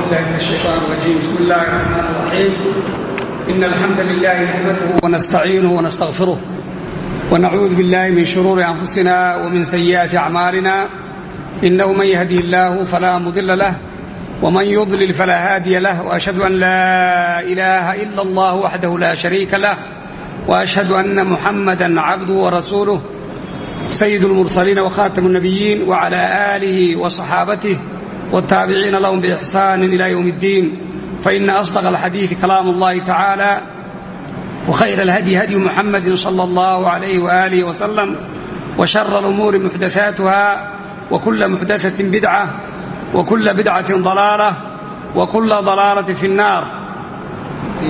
بالله من الشيطان الرجيم بسم الله الرحمن الرحيم إن الحمد لله نحمده ونستعينه ونستغفره ونعوذ بالله من شرور أنفسنا ومن سيئات أعمالنا إنه من يهدي الله فلا مضل له ومن يضلل فلا هادي له وأشهد أن لا إله إلا الله وحده لا شريك له وأشهد أن محمدا عبده ورسوله سيد المرسلين وخاتم النبيين وعلى آله وصحابته والتابعين لهم بإحسان إلى يوم الدين فإن أصدق الحديث كلام الله تعالى وخير الهدي هدي محمد صلى الله عليه وآله وسلم وشر الأمور محدثاتها وكل محدثة بدعة وكل بدعة ضلالة وكل ضلالة في النار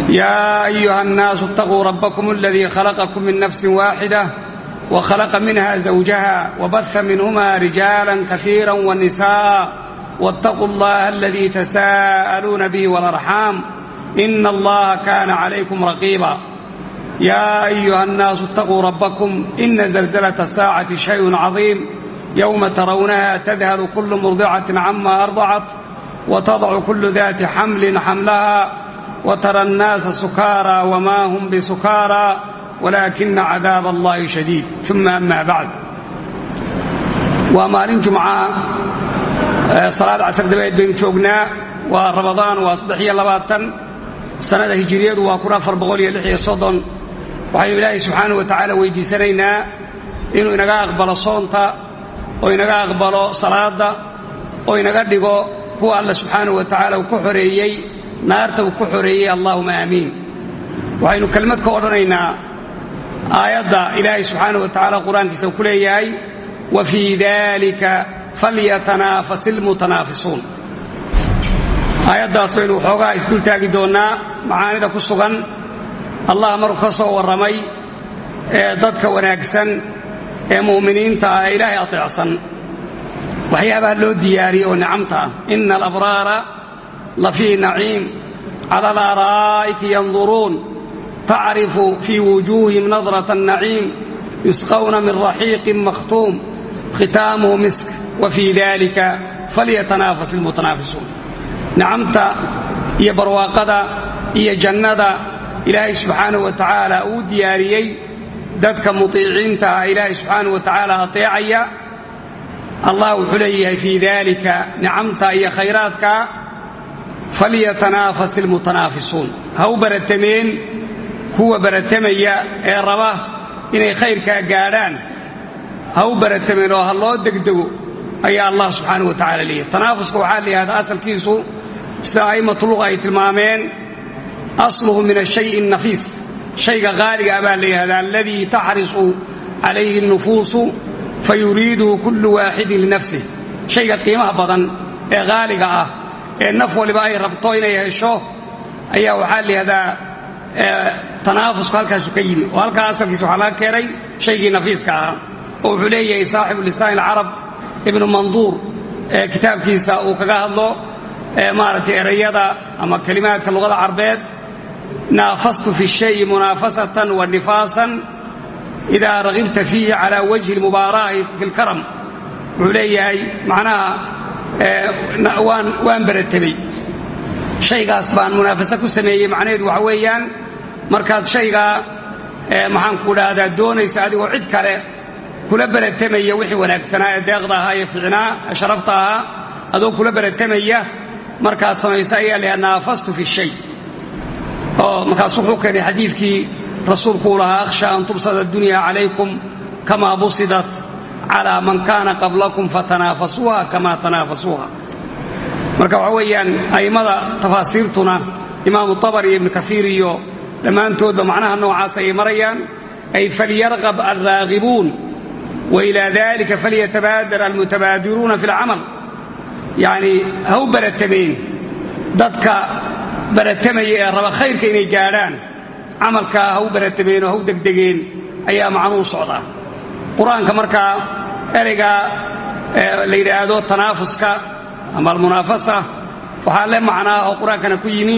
يا أيها الناس اتقوا ربكم الذي خلقكم من نفس واحدة وخلق منها زوجها وبث منهما رجالا كثيرا والنساء واتقوا الله الذي تساءلون به والأرحام إن الله كان عليكم رقيبا يا أيها الناس اتقوا ربكم إن زلزلة الساعة شيء عظيم يوم ترونها تذهل كل مرضعة عما أرضعت وتضع كل ذات حمل حملها وترى الناس سكارى وما هم بسكارى ولكن عذاب الله شديد ثم أما بعد ومالين جمعة salaad casar dabeed baynu joognaa. Waa ramadaan waa saddex iyo labaatan. Sannada hijiriyadu waa waxaynu ilaahay subxaana wa tacaala weydiisanaynaa inuu inaga aqbalo soonta oo inaga aqbalo salaadda oo inaga dhigo kuwa alla subxaana wa tacaala uu ku xoreeyey naarta uu ku xoreeyey allaahuma aamiin waxaynu kelmad ka odhanaynaa aayadda ilaahay subxaana wa tacaala qur'aankiisa uu ku leeyahay wa fii dalika falyatanaafas ilmutanaafisuun aayaddaas baynu waxoogaa isdul taagi doonnaa macaanida ku sugan allah markuu ka soo warramay ee dadka wanaagsan ee mu'miniinta ah ee ilaahay ateecsan waxyaabaha loo diyaariyey oo nicamta ah ina alabraara la fii naciim cala alaaraa'iki yanduruun tacrifu fii wujuuhihim nadrata annaciim yusqawna min raxiiqin makhtuum khitaamuhu misk wfii dalika falyatanaafas ilmutanaafisuun nicamta iyo barwaaqada iyo jannada ilaahay subxaanahu wa tacaala uu diyaariyey dadka mutiiciinta ah ilaahay subxaanahu wa tacaala ateecaya allah wuxuu leeyahay fii dalika nicamta iyo khayraadka falyatanaafas ilmutanaafisuun ha u baratameen kuwa baratamaya ee raba inay khayrkaa gaadhaan ha u baratameen oo ha loo degdego ayaa allah subxaana wa tacala leeyahy tanaafuska waxaa la yidhahdaa asalkiisu sida a'immatuluqa ay tilmaameen asluhu min ashay nafiis. Shayga qaaliga ah baa la yidhahdaa aladii taxrisu calayhi اnufuusu fayuriiduhu kullu waaxidin linafsih shayga qiimaha badan ee qaaliga ah ee naf waliba ay rabto inay hesho ayaa waxaa la yidhahdaa tanaafusku halkaasu ka yimi. Oo halkaa asalkiisa waxaa laga keenay shaygii nafiiska ahaa oo wuxuu leeyahay saaxibu lisaan alcarab ibnu manduur ee kitaabkiisa uu kaga hadlo maaragtay erayada ama kelimaadka luqada carbeed naafastu fi shayi munaafasatan wa nifaasan idaa ragibta fiihi calaa wajhi lmubaarahi fi lkaram wuxuu leeyahay macnaha waan baratamay shaygaas baan munaafasa ku sameeyey macnaheedu waxa weeyaan markaad shaygaa maxaanku dhahdaa doonaysa adigoo cid kale kula baratamaya wixii wanaagsanaa ee deeqda ee ficnaa ee adoo kula baratamaya markaad samayso ayaa laha naafastu fi shay. Oo markaas wuxuu keenay xadiidkii rasuulku uu lahaa akhsha an tubsada addunya calaykum kamaa busidat calaa man kaana qablakum fatanaafasuuha kamaa tanaafasuuha marka waxa weeyaan a'immada tafaasiirtuna imaamu tabari iyo ibnu kaiir iyo dhammaantoodba macnaha noocaas ayay marayaan ay falyarqab alraagibuun وإلى ذلك فليتبادر المتبادرون في العمل يعني هو برتمين dadka baratamaya ee raba khayrka inay gaadhaan camalkaa ha u baratameen oo ha u degdegeen ayaa macnuu socdaa qur-aanka markaa ereyga la yidhaahdo tanaafuska ama almunaafasa waxaa le macnaa oo qur-aankana ku yimi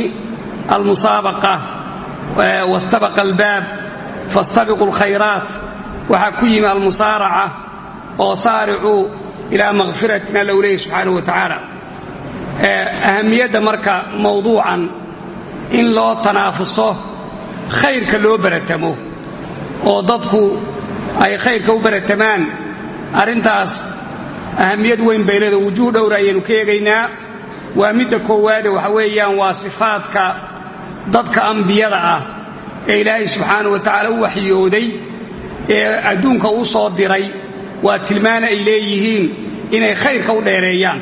almusaabaqa wastabaqa albaab fastabiquu alkhayraat waxaa ku yimi almusaaraca oo saaricuu ilaa makfiratin alla u leeyahy subxaanahu wa tacaala. Ahamiyadda marka mawduucan in loo tanaafuso khayrka loo baratamo oo dadku ay khayrka u baratamaan arrintaas ahamiyad weyn bay leedo wujuuh dhowra ayaynu ka eegaynaa. Waa midda koowaade waxa weeyaan waa sifaadka dadka ambiyada ah ee ilaahay subxaanahu wa tacaala u waxyooday ee adduunka u soo diray waa tilmaan ay leeyihiin inay khayrka u dheereeyaan.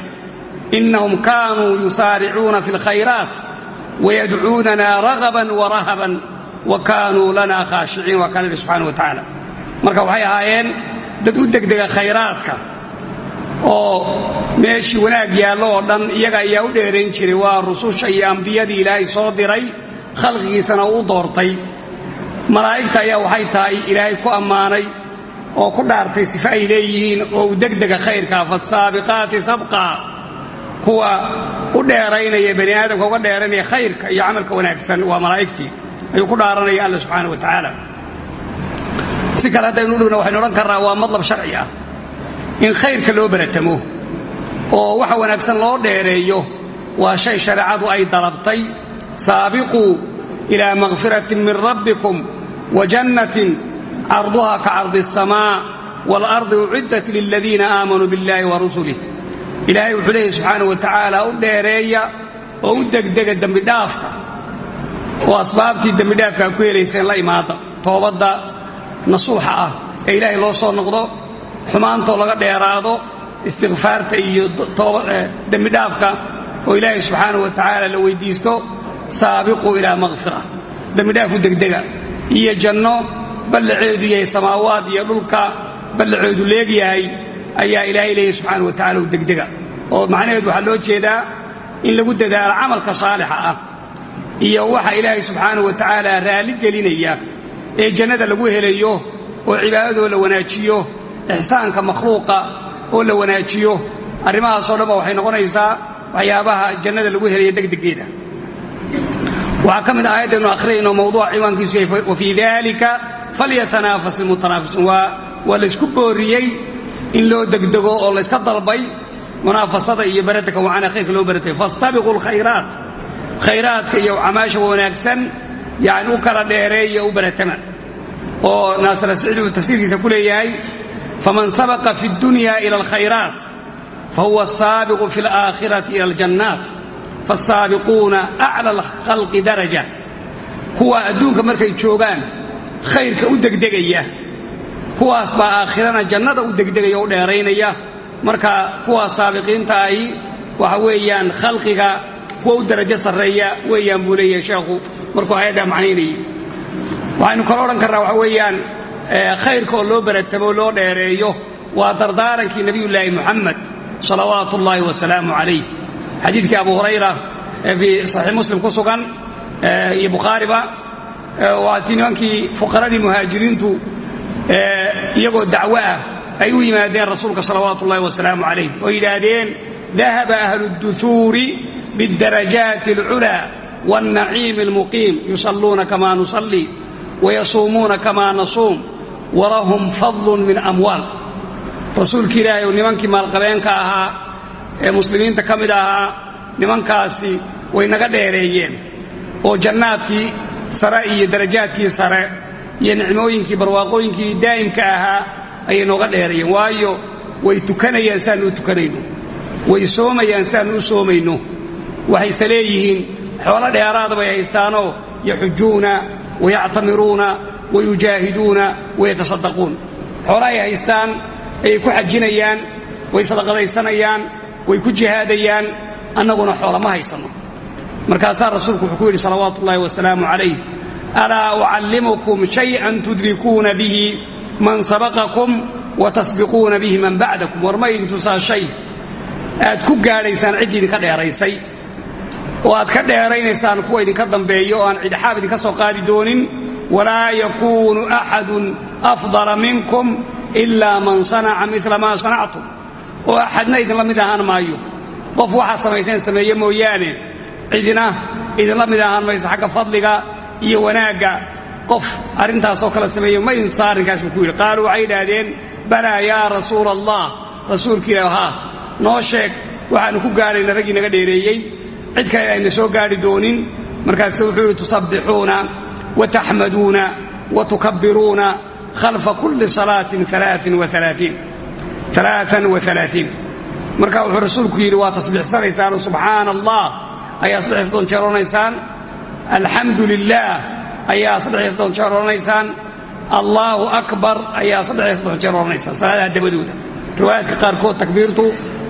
Innahum kaanuu yusaaricuuna fi alkhayraat wayadcuunana ragaban warahaban wa kaanuu lana khaashiciin waa kaan ihi subxana wa tacaala. Marka waxay ahaayeen dad u degdega khayraadka oo meeshii wanaag yaallo oo dhan iyaga ayaa u dheerayn jiray waa rususha iyo ambiyadii ilaahay soo diray khalqigiisana uu doortay malaa'igta ayaa waxay tahay ilaahay ku ammaanay oo ku dhaartay sife ay leeyihiin oo u degdega khayrka faasaabiqaati kuwa u dheeraynaya bani aadamka uga dheeraynaya khayrka iyo camalka wanaagsan waa malaa'igtii. Ayuu ku dhaaranaya alla subxaana wa tacaala si kale haddaynu udhigno waxaynu odhan karnaa waa madlab sharci ah. In khayrka loo baratamo oo waxa wanaagsan loo dheereeyo waa shay shareecadu ay dalabtay. Saabiquu ilaa makfiratin min rabbikum carduha ka cardi asamaa waalardi uciddat liladiina aamanuu biاllahi wa rusulih ilaahay wuxuu leeyahy subxaana wa tacaala u dheereeya oo u degdega dembidhaafka oo asbaabtii dembidhaafkaa ku helayseen la imaada toobadda nasuuxa ah ee ilaahay loo soo noqdo xumaantoo laga dheeraado istikfaarta iyo dembidhaafka oo ilaahay subxaanah wa tacaala la weyddiisto saabiquu ilaa makfira dembidhaafku degdega iyo janno ballaceedu yahay samaawaad iyo dhulka ballaceedu leegyahay ayaa ilaahay leeyahy subxaana wa tacala u degdega. Oo macnaheedu waxaa loo jeedaa in lagu dadaalo camalka saalixa ah iyo waxa ilaahay subxaana wa tacaala raalli gelinaya ee jannada lagu helayo oo cibaadadoo la wanaajiyo ixsaanka makhluuqa oo la wanaajiyo. Arrimahaasoo dhanba waxay noqonaysaa waxyaabaha jannada lagu helaya degdegeeda waxaa ka mid a aayadaynu akhriyayno mawduuca ciwaankiisu yahay wafii dalika falyatanaafas ilmutanaafisuun waa laysku booriyey in loo degdego oo layska dalbay munaafasada iyo baratanka wacana khayrka loo baratay. Fastabiquu alkhayraat khayraadka iyo camaasha wanaagsan yani u kala dheereeya u baratama. Oo naasir siciid uu tafsiirkiisa ku leeyahay faman sabaqa fi اdunya ila alkhayraat fahuwa asaabiqu fi اlaakhirati ila aljannaat faasaabiquuna aclى alkhalqi daraja kuwa adduunka markay joogaan khayrka u degdegaya kuwaas baa aakhirana jannada u degdegaya o u dheeraynaya marka kuwaa saabiqiinta ahi waxa weeyaan khalqiga kuwa u darajo sarreeya weeyaan buu leeyahay sheekhu markuu aayaddaa macnaynayay waxaynu kala odhan karnaa waxa weeyaan khayrka oo loo baratamo loo dheereeyo waa dardaarankii nebiyullaahi muxamed salawaatu ullaahi wasalaamu calayh xadiidkii abu hurayra ee saxiix muslim ku sugan iyo bukhaariba waa ti nimankii fuqaradii muhaajiriintu iyagoo dacwo ah ay u yimaadeen rasuulka salawaatu ullahi wasalaamu calayh oo yidhaahdeen dahaba ahlu duhuuri bidarajaati alculaa wاlnaciimi almuqiim yusalluuna kama nusalli wayasuumuuna kama nasuum walahum fadlu min amwaal. Rasuulki ilaahay oo nimankii maalqabeenka ahaa ee muslimiinta ka mid ahaa nimankaasi way naga dheereeyeen oo jannaadkii sare iyo darajaadkii sare iyo nicmooyinkii barwaaqooyinkii daa'imka ahaa ayay nooga dheereeyeen. Waayo way tukanayaan siaannu u tukanayno way soomayaan siaannu u soomayno. Waxayse leeyihiin xoolo dheeraada bay haystaanoo yaxujuuna wayactamiruuna wayujaahiduuna wayatasaddaquun xoolo ay haystaan ayay ku xajinayaan way sadaqadaysanayaan way ku jihaadayaan annaguna xoolo ma haysanno markaasaa rasuulku wuxuu ku yidhi salawaatu ullaahi wasalaamu calayh. Alaa ucallimukum shay'an tudrikuuna bihi man sabaqakum wa tasbiquuna bihi man bacdakum. War ma idintusaa shay. Aad ku gaadhaysaan ciddii idinka dheeraysay. Oo aad ka dheeraynaysaan kuwa idinka dambeeyo oo aan cidxaab idinka soo qaadi doonin walaa yakuunu axadun afdala minkum ilaa man sanaca mila maa sanactum oo axadna idinla mid ahaan maayo. Qof waxaad samayseen sameeye mooyaane cidina idinla mid ahaan mayso xagga fadliga iyo wanaagga. Qof arrintaasoo kale sameeye ma arrinkaas buu ku yidhi. Qaaluu waxay idhaahdeen balaa yaa rasuula allah rasuulka ilaah haa noo sheeg waxaannu ku gaadhayna raggii naga dheereeyey. Cid kale ayna soo gaadhi doonin. Markaase wuxuu yidhi tusabbixuuna wa taxmaduuna wa tukabbiruuna khalfa kulli salaatin alaaan wa marka wuxuu rasuulku yidhi waa tasbiixsanaysaan subxaana allah ayaa saddex soddon jeer odhanaysaan alxamdu lilaah ayaa saddex soddon jeer odhanaysaan allaahu akbar ayaa saddex soddon jeer odhanaysaan salaadaha dabadooda riwaayaadka qaarkood takbiirtu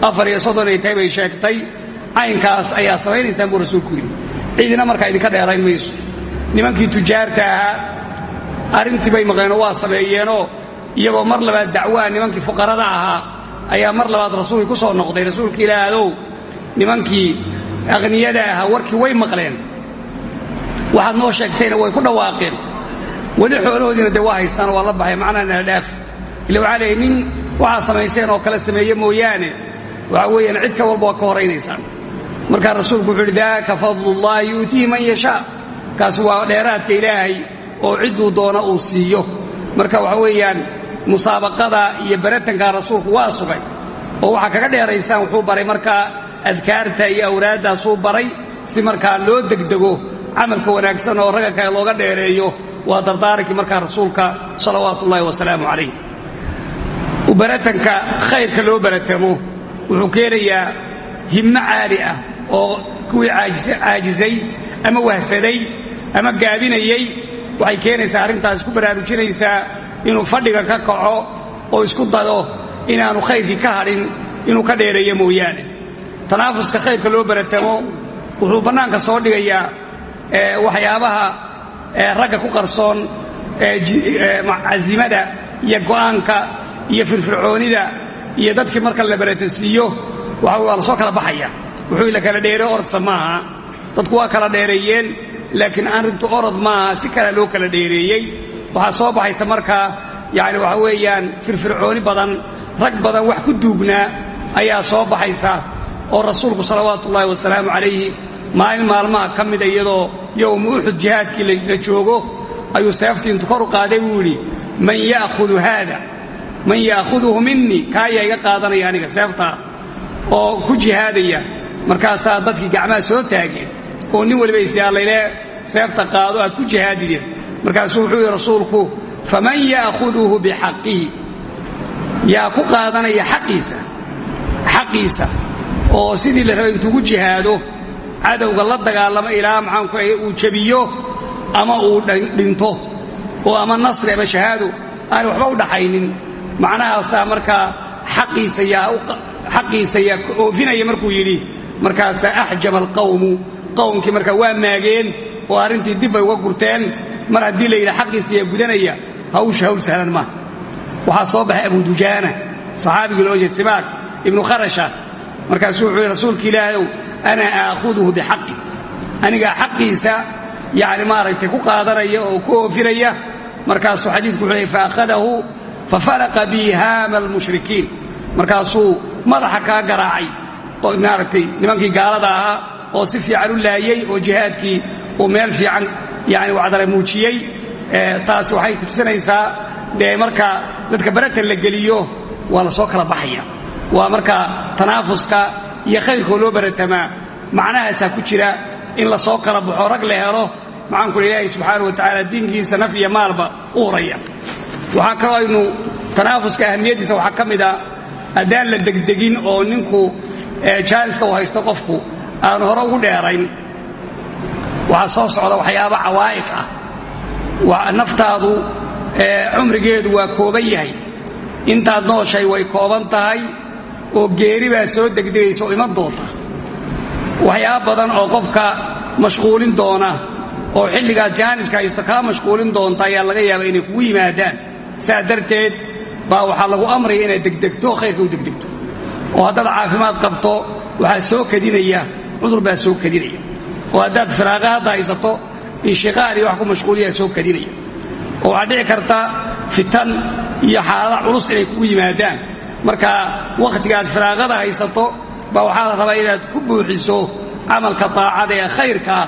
afar iyo soddon ay tahay bay sheegtay caynkaas ayaa samaynaysaan buu rasuulku yidhi ciidina markaa idinka dheerayn mayso nimankii tujaarta ahaa arrintii bay maqleenoo waa sameeyeenoo iyagoo mar labaad dacwaha nimankii fuqarada ahaa ayaa mar labaad rasuulkii ku soo noqday rasuulka ilaahadow nimankii akhniyada ahaa warkii way maqleen. Waxaad noo sheegtayna way ku dhawaaqeen. Weli xoolahoodiina dee waa haystaanoo waa la baxay macnaa naadhaaf ila waxaa nin waxaa samayseen oo kale sameeye mooyaane. Waxa weeyaan cid ka walba waa ka horaynaysaan markaa rasuulku wuxuu yidhi daaka fadlullahi yu'tiihi man yashaa. Kaasi waa dheeraadka ilaahay oo cidduu doona uu siiyo. Marka waxa weeyaan musaabaqada iyo baratanka rasuulku waa sugay. Oo waxaa kaga dheeraysaan wuxuu baray markaa adkaarta iyo awraaddaasuu baray si markaa loo degdego camalka wanaagsan oo ragga kale looga dheereeyo. Waa dardaarankii markaa rasuulka salawaatu ullaahi wasalaamu calayh. Baratanka khayrka loo baratamo wuxuu keenayaa himmo caali ah oo kuwii caajisay ama wahsaday ama gaabinayey waxay keenaysaa arrintaas ku baraarujinaysaa inuu fadhiga ka kaco oo isku dado inaanu khayrkii ka hadhin inuu ka dheereeyo mooyaane. Tanaafuska khayrka loo baratamo wuxuu bannaanka soo dhigayaa waxyaabaha ragga ku qarsoon cazimada iyo go'aanka iyo firfircoonida iyo dadkii marka la baratansiiyo waa la soo kala baxaya. Wuxuu la kala dheere orodsa maaha. Dadku waa kala dheereeyeen laakiin arrintu orod maaha si kale loo kala dheereeyey waxaa soo baxaysa markaa yani waxa weeyaan firfircooni badan rag badan wax ku duugnaa ayaa soo baxaysa oo rasuulku salawaatu ullaahi wasalaamu calayhi maalin maalmaha ka mida iyadoo yowma uxud jihaadkii la joogo ayuu seeftii intu kor u qaaday buu yidhi man ya'hudu haada man ya'khuduhu minii kaayaa iga qaadanaya aniga seeftaa oo ku jihaadaya. Markaasaa dadkii gacmaha soo taageen oo nin waliba isdaallaylee seefta qaado aad ku jihaadideen markaasuu wuxuu yidhi rasuulku faman ya'khuduhu bixaqihi yaa ku qaadanaya xaqiisa xaqiisa oo sidii la rabay intuugu jihaado cadowga la dagaalamo ilaa maxaanku uu jebiyo ama uu dhinto oo ama nasri ama shahaado aanay waxba u dhaxaynin. Macnahaasaa markaa xaqiisa yaa oofinaya markuu yidhi markaasaa axjama alqawmu. Qowmkii markaa waa maageen oo arrintii dib bay uga gurteen mar haddii la yidhi xaqiisa yaa gudanaya hawsha hawl sahlan maaha waxaa soo baxay abu dujaana saxaabigii loo jeed sibaak ibnu kharasha. Markaasuu wuxuu yidhi rasuulka ilaahayow ana aakhuduhu bixaqi. Anigaa xaqiisa yani maaragtay ku qaadanaya oo ku oofinaya markaasuu xadiidku wuxuu leey faakhadahu fafalaqa bii haama almushrikiin. Markaasuu madaxa kaa garaacay maaragtay nimankii gaalada ahaa oo si fiican u laayey oo jihaadkii uu meel fiican yani wacdala muujiyey taasi waxay kutusinaysaa dee marka dadka baratan la geliyo waa la soo kala baxaya. Waa marka tanaafuska iyo khayrkoo loo baratamaa macnahaasaa ku jira in la soo kala baxo rag la helo maxaanku ilaahay subxaana wa tacaala diinkiisa naf iyo maalba u horaya. Waxaa kaloo aynu tanaafuska ahamiyaddiisa waxaa ka mid la degdegin oo ninku jaaliska uu haysto qofku aanu hore ugu dheerayn waxaa soo socda waxyaaba cawaa'iq ah. Naftaadu cumrigeedu waa kooban yahay. Intaad nooshay way kooban tahay oo geeri baa soo degdegaysa oo iman doonta. Waxyaaba badan oo qofka mashquulin doona oo xilligaad jaaniska haysto kaa mashquulin doonta ayaa laga yaabaa inay kugu yimaadaan. Saa darteed baa waxaa lagu amraya inaad degdegto khayrka u degdegto. Oo haddaad caafimaad qabto waxaa soo kadinaya cudur baa soo kadinaya oo haddaad firaaqa hadda haysato inshiqaal iyo wax ku mashquuliyaa soo kadinaya oo waxaa dhici karta fitan iyo xaalada culus inay kugu yimaadaan marka wakhtigaad firaaqada haysato baa waxaa la rabaa inaad ku buuxiso camalka taacada ee khayrka ah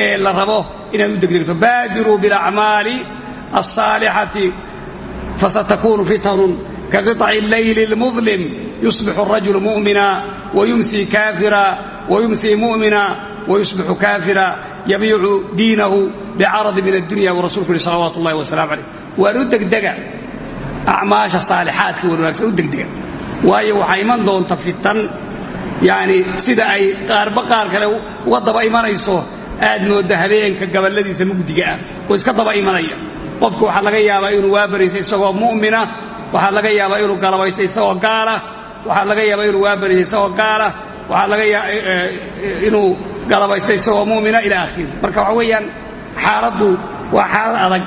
ee la rabo inaad u degdegto baadiruu bialacmaali alsaalixati fasatakuunu fitanun kaqiطci اllayli اlmudlim yusbixu الrajulu mu'mina yabiicu diinahu bicaradi min addunya buu rasulku yihi salawaatu ullahi wasalaamu calayh waan u degdega acmaasha saalixaadka wan wanaagsan u degdega waayo waxaa iman doonta fitan yacni sida ay qaarba qaar kale uga daba imanayso aad moodda habeenka gaballadiisa mugdiga ah oo iska daba imanaya qofku waxaa laga yaabaa inuu waabariso isagoo mu'mina waxaa laga yaabaa waxaa laga yaabaa inuu waabariso isagoo gaala waxaa laga inuu galabaysto isagoo mu'mina ila akhiri marka waxa weeyaan xaaladdu waa xaalad adag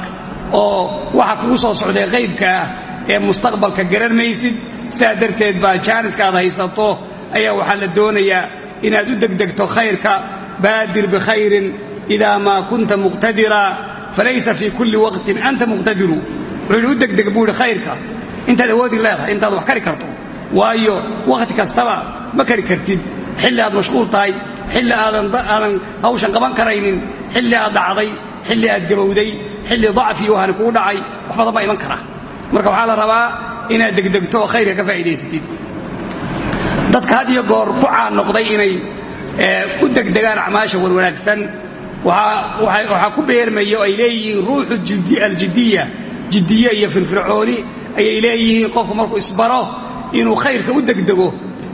oo waxa kugu soo socday qaybka ah ee mustaqbalka garan maysid sidaa darteed baa jaaniska aad haysato ayaa waxaa la doonayaa inaad u degdegto khayrka baadir bikhayrin idaa maa kunta muqtadira falaysa fii kulli waqtin anta muqtadiru. Wuxuu yidhi u degdeg buu yidhi khayrka intaad awoodi leedahay intaad wax kari karto waayo wakhti kastaba ma kari kartid. Xilli aad mashquul tahay xilli aadan hawshan qaban karaynin xilli aad dhacday xilli aad gabowday xilli dacfi wahani kugu dhacay wax badan iman kara marka waxaa la rabaa inaad degdegto oo khayrka ka faa'iidaysatid. Dadka had iyo goor ku caan noqday inay u degdegaan acmaasha warwanaagsan waxaa ku beermaya ay leeyihiin ruuxu aljiddiya jiddiye iyo firfircooni ayay leeyihiin qofku markuu isbaro inuu khayrka u degdego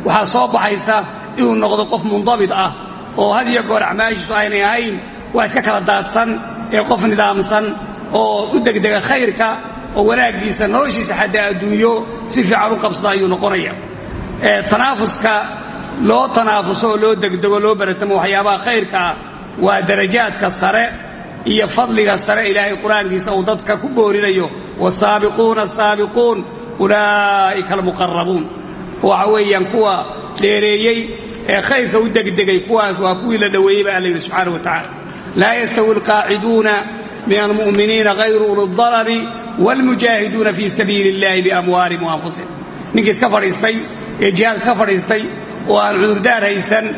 waxaa soo baxaysa inuu noqdo qof mundabit ah oo had iyo goor acmaashiisu aynay ahayn waa iska kala daadsan ee qof nidaamsan oo u degdega khayrka oo wanaaggiisa noloshiisa xataa adduunyo si fiican u qabsada ayuu noqonaya. Tanaafuska loo tanaafuso oo loo degdego loo baratamo waxyaabaha khayrka ah waa darajaadka sare iyo fadliga sare ilaahay qur'aankiisa uu dadka ku boorinayo. Wasaabiquuna asaabiquun ulaa'ika almuqarabuun waxa weeyaan kuwa dheereeyey ee khayrka u degdegay kuwaas waa kuwii la dhoweeyey ba alla yidhi subxaana wa tacala laa yastawi alqaaciduuna min almu'miniina hayru ulidarari waalmujaahiduuna fii sabiili illahi biamwaalihim waanfusihim ninkii iska fadhiistay ee jihaadka ka fadhiistay oo aan cudurdaar haysan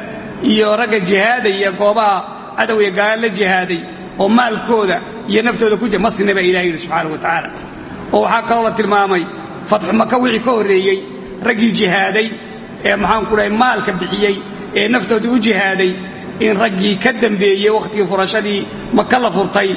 iyo ragga jihaadaya goobaha cadowya gaala la jihaaday oo maalkooda iyo naftooda ku jira ma sinna baa ilahi yidhi wa tacaala oo waxaa kaloo la tilmaamay fatxu maka wixii ka horreeyey raggii jihaaday ee maxaan ku dhahay maalka bixiyey ee naftoodii u jihaaday in raggii ka dambeeyey wakhtigii furashadii maka la furtay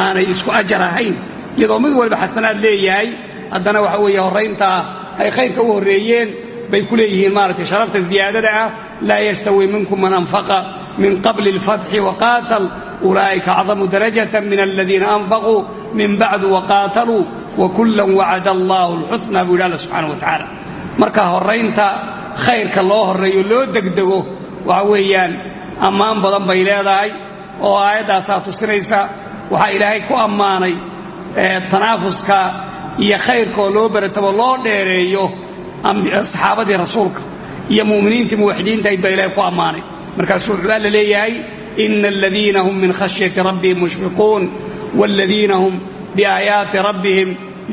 aanay isku ajar ahayn. Iyadoo mid walba xasanaad leeyahay haddana waxa weeye horrayntaa ay khayrka u horreeyeen bay ku leeyihiin maaragtay sharafta ziyaadada ah laa yastawi minkum man anfaqa min qabli اlfatxi waqaatal ulaa'ika acdamu darajata min aladiina anfaquu min bacdu waqaataluu wakullan wacada allahu اlxusna buu yidhi alla subxaana wa tacaala. Marka horraynta khayrka loo horreeyo loo degdego waxa weeyaan ammaan badan bay leedahay oo aayaddaasaa tusinaysa waxaa ilaahay ku ammaanay tanaafuska iyo khayrkaoo loo baratabo loo dheereeyo saxaabadii rasuulka iyo mu'miniintii muwaxidiintahayd baa ilahay ku ammaanay. Markaasuu wuxuu alla leeyahay ina aladiina hum min khashyati rabbihim mushfiquun wladiina hum biaayaati rabbihim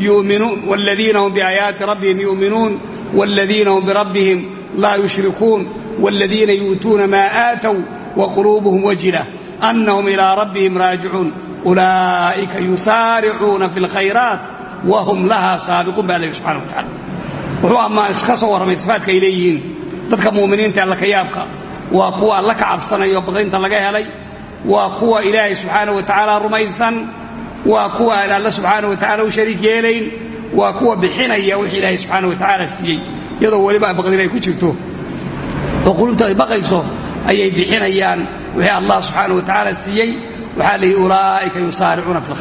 yuminuun wladiina hum biaayaati rabbihim yu'minuun wاladiina hum birabbihim laa yushrikuun wاladiina yu'tuuna maa aatow waquluubuhum wajila annahum ilaa rabbihim raajicuun ulaa'ika yusaaricuuna fi اlkhayraat wahum laha saabiquun ba alla yidhi subxana wa tacala wuxuu ammaan iska soo warramay sifaadka ay leeyihiin dadka mu'miniinta alla ka yaabka waa kuwa alla ka cabsanaya oo baqaynta laga helay waa kuwa ilaahay subxaana wa tacaala rumaysan waa kuwa aan alla subxaana wa tacala u shariik yeelayn. Waa kuwa bixinaya wixii ilaahay subxaana wa tacaala siiyey. Iyadoo weliba baqdin ay ku jirto. Oo qulubta ay baqayso ayay bixinayaan wixii allah subxaana wa tacaala siiyey. Waxaa la yidhi ulaa'ika yusaaricuuna fi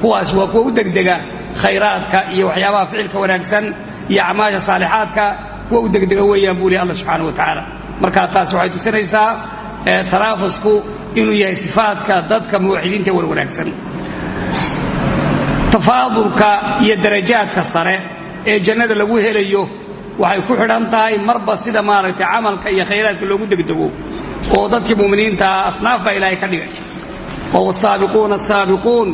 kuwaas waa kuwa u degdega khayraadka iyo waxyaabaha ficilka wanaagsan iyo acmaasha saalixaadka kuwa u degdega weeyaan buu lihi alla subxaana wa tacaala marka taas waxay tusinaysaa tanaafusku inuu yahay sifaadka dadka muwaxidiinta war wanaagsan tafaadulka iyo darajaadka sare ee jannada lagu helayo waxay ku xidhan tahay marba sida maaragtay camalka iyo khayraadka loogu degdego oo dadkii mu'miniintaa asnaaf baa ilaahay ka dhigay. Oo wasaabiquuna asaabiquun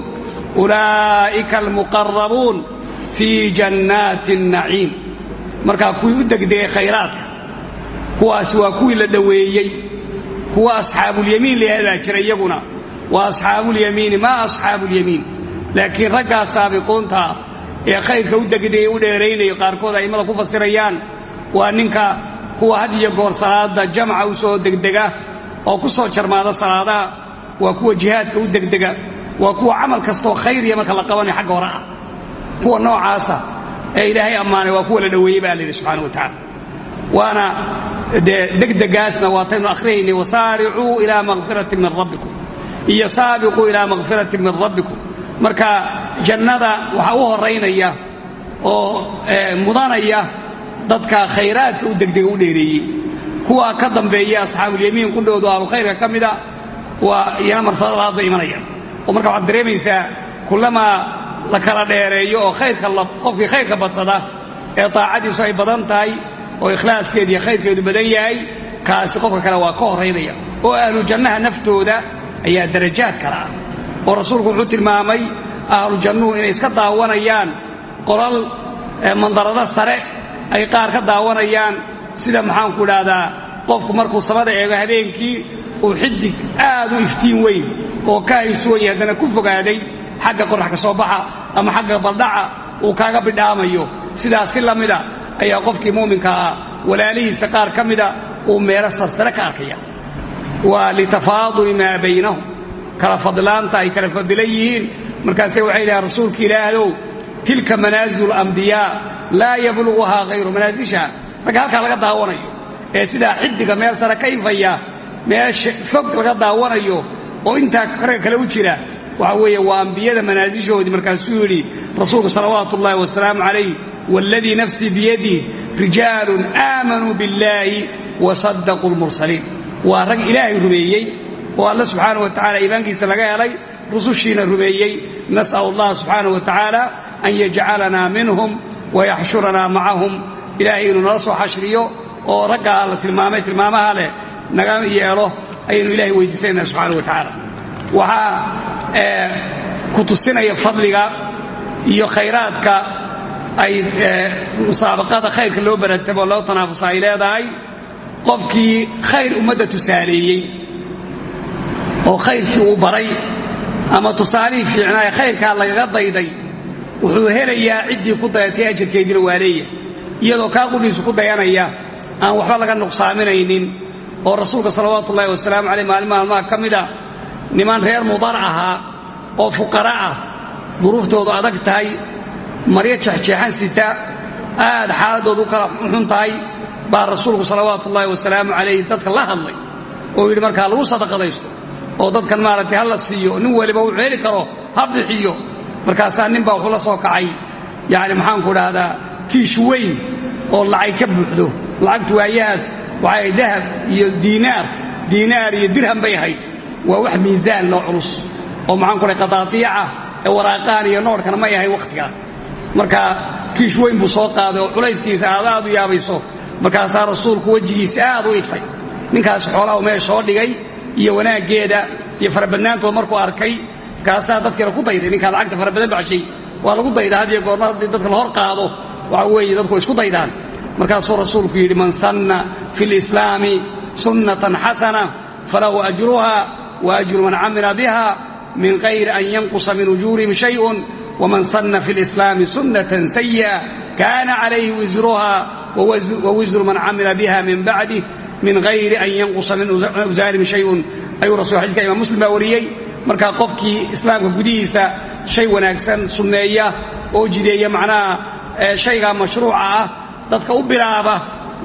ulaa'ika almuqarabuun fii jannaati الnaciim markaa kuwii u degdegay khayraadka kuwaasi waa kuwii la dhoweeyey kuwa asxaabuulyamiin layahadaa jira iyaguna waa asxaabuulyamiini maa asxaabuulyamiin laakiin raggaa saabiquunta ee khayrka u degdegay u dheeraynayo qaarkood a'immada ku fasirayaan waa ninka kuwa had iyo goor salaada jamca u soo degdega oo ku soo jarmaada salaadaha waa kuwa jihaadka u degdega waa kuwa camal kastoo khayriya marka la qabanayo xagga hore ah. Kuwa noocaasa ee ilaahay ammaanay waa kuwa la dhoweeyey baa la yidhi subxana wa tacaala waana dee degdegaasna waataynu akhriyaynay wasaaricuu ilaa makfiratin min rabbikum. Iyo saabiquu ilaa makfiratin min rabbikum marka jannada waxaa u horaynaya oo mudanaya dadka khayraadka u degdega u dheereeyey kuwa ka dambeeya asxaabulyamiin qudhoodu ahlukhayrka ka mida waa iyana marfada laadba imanayaan oo marka waxaad dareemaysaa kullamaa la kala dheereeyo oo khayrka qofkii khayrka badsada ee taacadiisu ay badan tahay oo ikhlaaskeedu iyo khayrkeedu badan yahay kaasi qofka kale waa ka horaynaya oo ahlu jannaha naftooda ayaa darajaad kale ah oo rasuulku wuxuu tilmaamay ahlu jannuhu inay iska daawanayaan qolal mandarado sare ay qaar ka daawanayaan. Sida maxaanku idhaahdaa qofku markuu samada eego habeenkii uu xidig aad u iftiin weyn oo ka haysuwanya haddana ku fogaaday xagga qorax ka soo baxa ama xagga baldhaca uu kaaga bidhaamayo. Sidaas si la mida ayaa qofkii mu'minka ah walaalihiisa qaar ka mida uu meelo sarsare ka arkaya waa litafaaduli maa baynahum kala fadlaanta ay kala fadilan yihiin. Markaase waxay dhahaan rasuulka ilaahdow tilka manaazilu alambiyaa laa yabluguhaa hayru manaasisha marka halkaa laga daawanayo ee sidaa xidiga meel sare ka ifaya meesha fog laga daawanayo oo intaa ragga kale u jira waxa weeye waa ambiyada manaasishoodii markaasuu yidhi rasuulku salawaatu ullaahi wasalaamu calayh waaladii nafsii biyadih rijaalun aamanuu billaahi wa saddaquu lmursaliin waa rag ilaahay rumeeyey oo alla subxaana wa tacala iimaankiisa laga helay rusushiina rumeeyey. Nas'al allah subxaana wa tacaala an yajcalanaa minhum wayaxshuranaa macahum ilaahay inuu nala soo xashriyo oo raggaa la tilmaamay tilmaamaha leh naga yeelo ayaynu ilahay weydiisanayna subxana wa tacaala waxaa ku tusinaya fadliga iyo khayraadka ay musaabaqada khayrka loo baratamo loo tanaafusa ay leedahay qofkii khayr ummadda tusaaleeyey oo khayrkii uu baray ama tusaalihii fiicnaaye khayrkaa lagaga dayday wuxuu helayaa ciddii ku dayatay ajarkeediina waa leeyahay. Iyadoo kaa qudhiisu ku dayanaya aan waxba laga nuqsaaminaynin oo rasuulka salawaatu ullahi wasalaamu caleyh maalin maalmaha ka mida niman reer mudar ahaa oo fuqara ah duruuftoodu adag tahay maryo jexjeexan sita aad xaaladoodu u kala xun tahay baa rasuulku salawaatu ullaahi wasalaamu calayh dadka la hadlay oo yidhi markaa lagu sadaqadaysto oo dadkan maaragtay ha la siiyo nin waliba wuxuu heli karo ha bixiyo. Markaasaa nin baa wuxuu soo kacay. Yacni maxaanku idhaahdaa kiish weyn oo lacag ka buuxdo. Lacagtu waayahaas waxay dahab iyo diinaar diinaar iyo dirham bay ahayd. Waa wax miisaan loo culus oo maxaanku dhahay qadaadiica ee waraaqahan iyo noodhkana may ahay wakhtigaa marka kiish weyn buu soo qaaday oo culayskiisa aad aad u yaabayso. Markaasaa rasuulku wejigiisa aad u ifay. Ninkaas xoolaha meesha soo dhigay iyo wanaaggeeda iyo farabadnaantooda markuu arkay markaasaa dadkiina ku dayday ninkaa lacagta farabadan baxshay waa lagu daydaa had iyo goorma haddii dadka la hor qaado waxa weeye dadku way isku daydaan. Markaasuu rasuulku yidhi man sanna fi lislaami sunnatan xasana falahu ajruha wa ajru man camila biha min غayri an yanqusa min ujuurihim shayء wman sanna fi اlislaami sunnatan sayi'a kana calayhi wisruha wawisru man camila biha min bacdih min hayri an yanqusa min usaarihim shayun ayuu rasul xadidka imam muslim baa wariyey markaa qofkii islaamka gudihiisa shay wanaagsan sunneeya oo jideeya macnaha shaygaa mashruuca ah dadka u bilaaba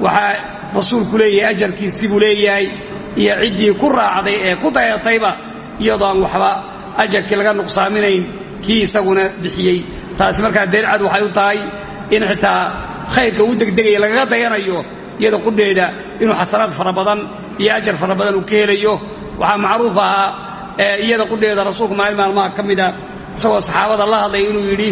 waxaa rasuulku leeyahay ajarkiisii buu leeyahay iyo ciddii ku raacday ee ku dayatayba iyadoo aan waxba ajarkii laga nuqsaaminayn kii isaguna bixiyey. Taasi markaa deercad waxay u tahay in xitaa khayrka uu degdegaya lagaga dayanayo iyada qudheeda inuu xasanaad fara badan iyo ajar fara badan uu ka helayo. Waxaa macruuf ahaa iyada qudheeda rasuulku maalin maalmaha ka mida isagoo saxaabada la hadlaya inuu yidhi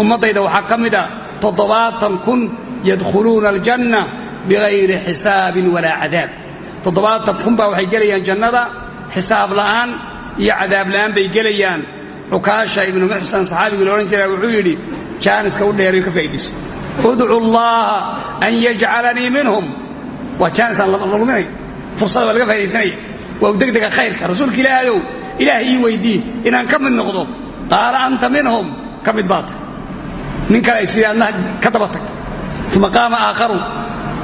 ummaddayda waxaa ka mida toddobaatan kun yadkhuluuna aljanna bihayri xisaabin walaa cadaab. Toddobaatan kun baa waxay gelayaan jannada xisaab la'aan iyo cadaab la'aan bay gelayaan. Cukaasha ibnu muxsan saxaabigii la odhan jira wuxuu yidhi jaaniska u dheerayo ka faa'iidayso. Udcu allaha an yajcalanii minhum. Waa jaanis aan la luminay fursada baa laga faa'idaysanaya waa degdega khayrka. Rasuulka ilaahayow ilaah ii weydii inaan ka mid noqdo qaala anta minhum ka mid baa nin kale ay sidii adna ka daba tag. Uma qaama aakharu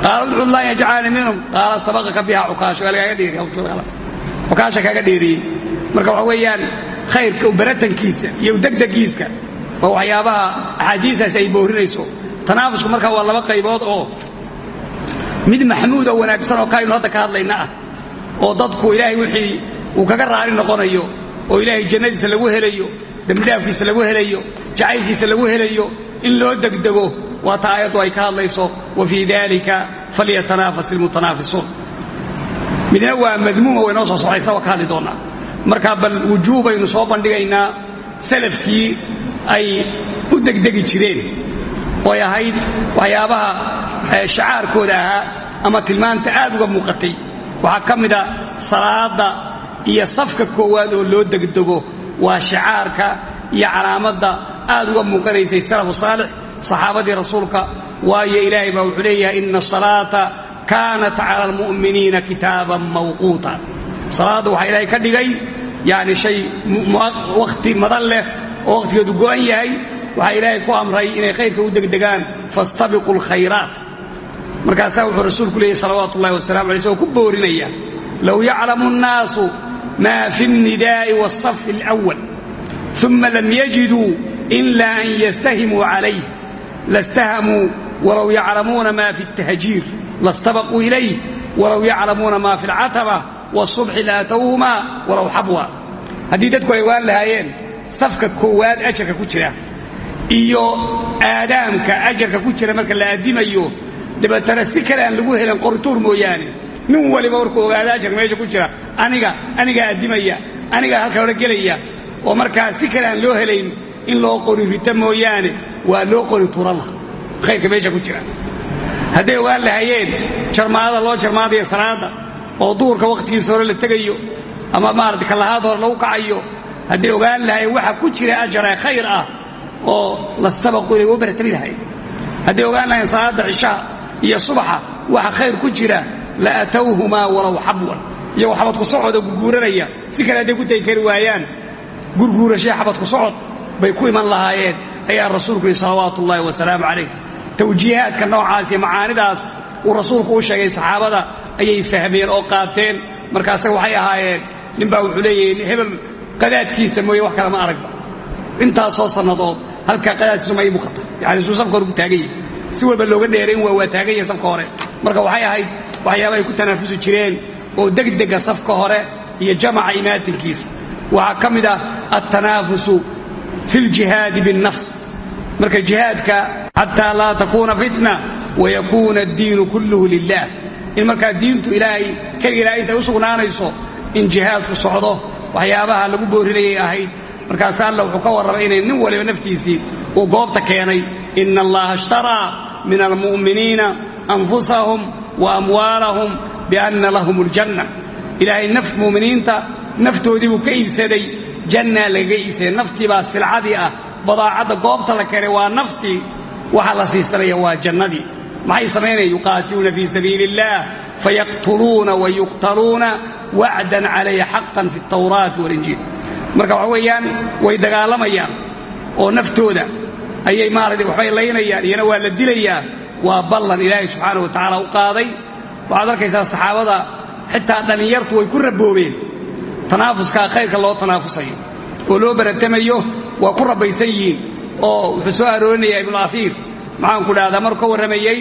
qaala udcu llah yajcalanii minhum. Qaala sabaqaka biha cukaasha waa lagaaga dheeriy hawshaas cukaasha kaaga dheeriyey marka waxa weeyaan khayrka baratankiisa iyo degdegiiska waa waxyaabaha axaadiidaasi ay boorinayso. Tanaafusku marka waa laba qaybood oo mid maxmuud oo wanaagsan oo kaaynu hadda ka hadlayna ah oo dadku ilaahay wixii uu kaga raali noqonayo oo ilaahay jannadiisa lagu helayo dembidhaafkiisa lagu helayo jacaylkiisa lagu helayo in loo degdego waa ta aayaddu ay ka hadlayso wa fii dalika falyatanaafas ilmutanaafisuun midna waa madmuuma way noo soo socoysna waa ka hadli doonnaa marka bal wujuubaynu soo bandhigaynaa salafkii ay u degdegi jireen. Ooy ahayd waxyaabaha shacaarkooda ahaa ama tilmaanta aad uga muuqatay. Waxaa ka mida salaada iyo safka koowaad oo loo degdego waa shacaarka iyo calaamadda aad uga muuqanaysay salafu saalix saxaabadii rasuulka. Waayo ilaahay baa wuxuu leeyahay ina asalaata kaanat cala almu'miniina kitaaban mawquuta salaadda waxaa ilaahay ka dhigay yani shay wakhti madan leh oo wakhtigeedu go'an yahay waxaa ilaahay ku amray inay khayrka u degdegaan fastabiquu alkhayraat markaasaa wuxuu rasuulku leeyahy salawaatu ullahi wasalamu alay isagoo ku boorinaya low yaclamu الnaasu ma fi الnidaa'i wالصafi اlأwal ثuma lam yajiduu إila an yastahimuu calayh lastahamuu walow yaclamuuna ma fi التahjiir lastabaquu ilayh walow yaclamuuna maa fi lcataba wsubxi laatowhuma walow xabwa haddii dadku ay waan lahaayeen safka koowaad ajarka ku jira iyo aadaamka ajarka ku jira marka la aadimayo dabeetana si kale aan lagu helin qorituur mooyaane nin waliba warkuu ogaado ajar meesha ku jira aniga anigaa addimaya anigaa halkaa hore gelaya oo markaa si kale aan loo helayn in loo qoririta mooyaane waa loo qorituurala khayrka meesha ku jira hadday ogaan lahayeen jarmaadada loo jarmaadayo salaada oo duhurka wakhtigiisa hore la tegayo ama maarata kallahaad hore lagu kacayo hadday ogaan lahayeen waxa ku jira ajara khayr ah oo lastabaqu ilay u baratami lahayn hadday ogaan lahayeen salaada cishaha iyo subaxa waxa khayr ku jira la atowhumaa walow xabwan. Iyagoo xabadku socodoo gurguuranaya si kale hadday ku tegi kari waayaan gurguurashay xabadku socod bay ku iman lahaayeen ayaa rasuulku yihi salawaatu ullaahi wasalaamu calayh tawjiihaadka noocaas iyo macaanidaas uu rasuulku u sheegay saxaabada ayay fahmeen oo qaateen. Markaase waxay ahaayeen ninbaa wuxuu leeyahay hebel qadaadkiisa mooye wax kale ma aragba intaasoo sannadood halkaa qadaadkiisu ma ii muuqata yani suu safka hore ku taagan yahay. Si walba looga dheerayn waa waa taagan yahay safka hore. Marka waxay ahayd waxyaaba ay ku tanaafusi jireen oo degdega safka hore iyo jamaca imaatinkiisa. Waxaa ka mid ah xataa laa takuuna fitna wayakuuna addiinu kulluhu lilah in markaa diintu ilaahay keliga ilahay intay u sugnaanayso in jihaadku socdo waxyaabaha lagu boorinayay ahayd markaas alla wuxuu ka warramay inay nin waliba naftiisii uu goobta keenay ina allaha ishtaraa min almu'miniina anfusahum wa amwaalahum bianna lahum aljanna ilaahay naf mu'miniinta naftoodii buu ka iibsaday jannaa lagaga iibsaday naftii baa silcadii ah badaacadda goobta la keenay waa naftii waxa la siisanaya waa jannadii. Maxay samaynaya yuqaatiluuna fii sabiili اllah fayaqtuluuna wayuqtaluuna wacdan calayhi xaqan fi اtawraati walinjiil marka waxa weeyaan way dagaalamayaan oo naftooda ayay maarata waxbay laynayaan iyana waa la dilayaa waa ballan ilaahay subxaana wa tacaala u qaaday. Waxaad arkaysaa saxaabada xitaa dhallinyartu way ku raboobeen tanaafuskaa khayrka loo tanaafusayo oo loo baratamayo waa ku rabaysan yihiin oo wuxuu soo aroorinayaa ibnuafiir maxaanku dhahdaa maruu ka warramayey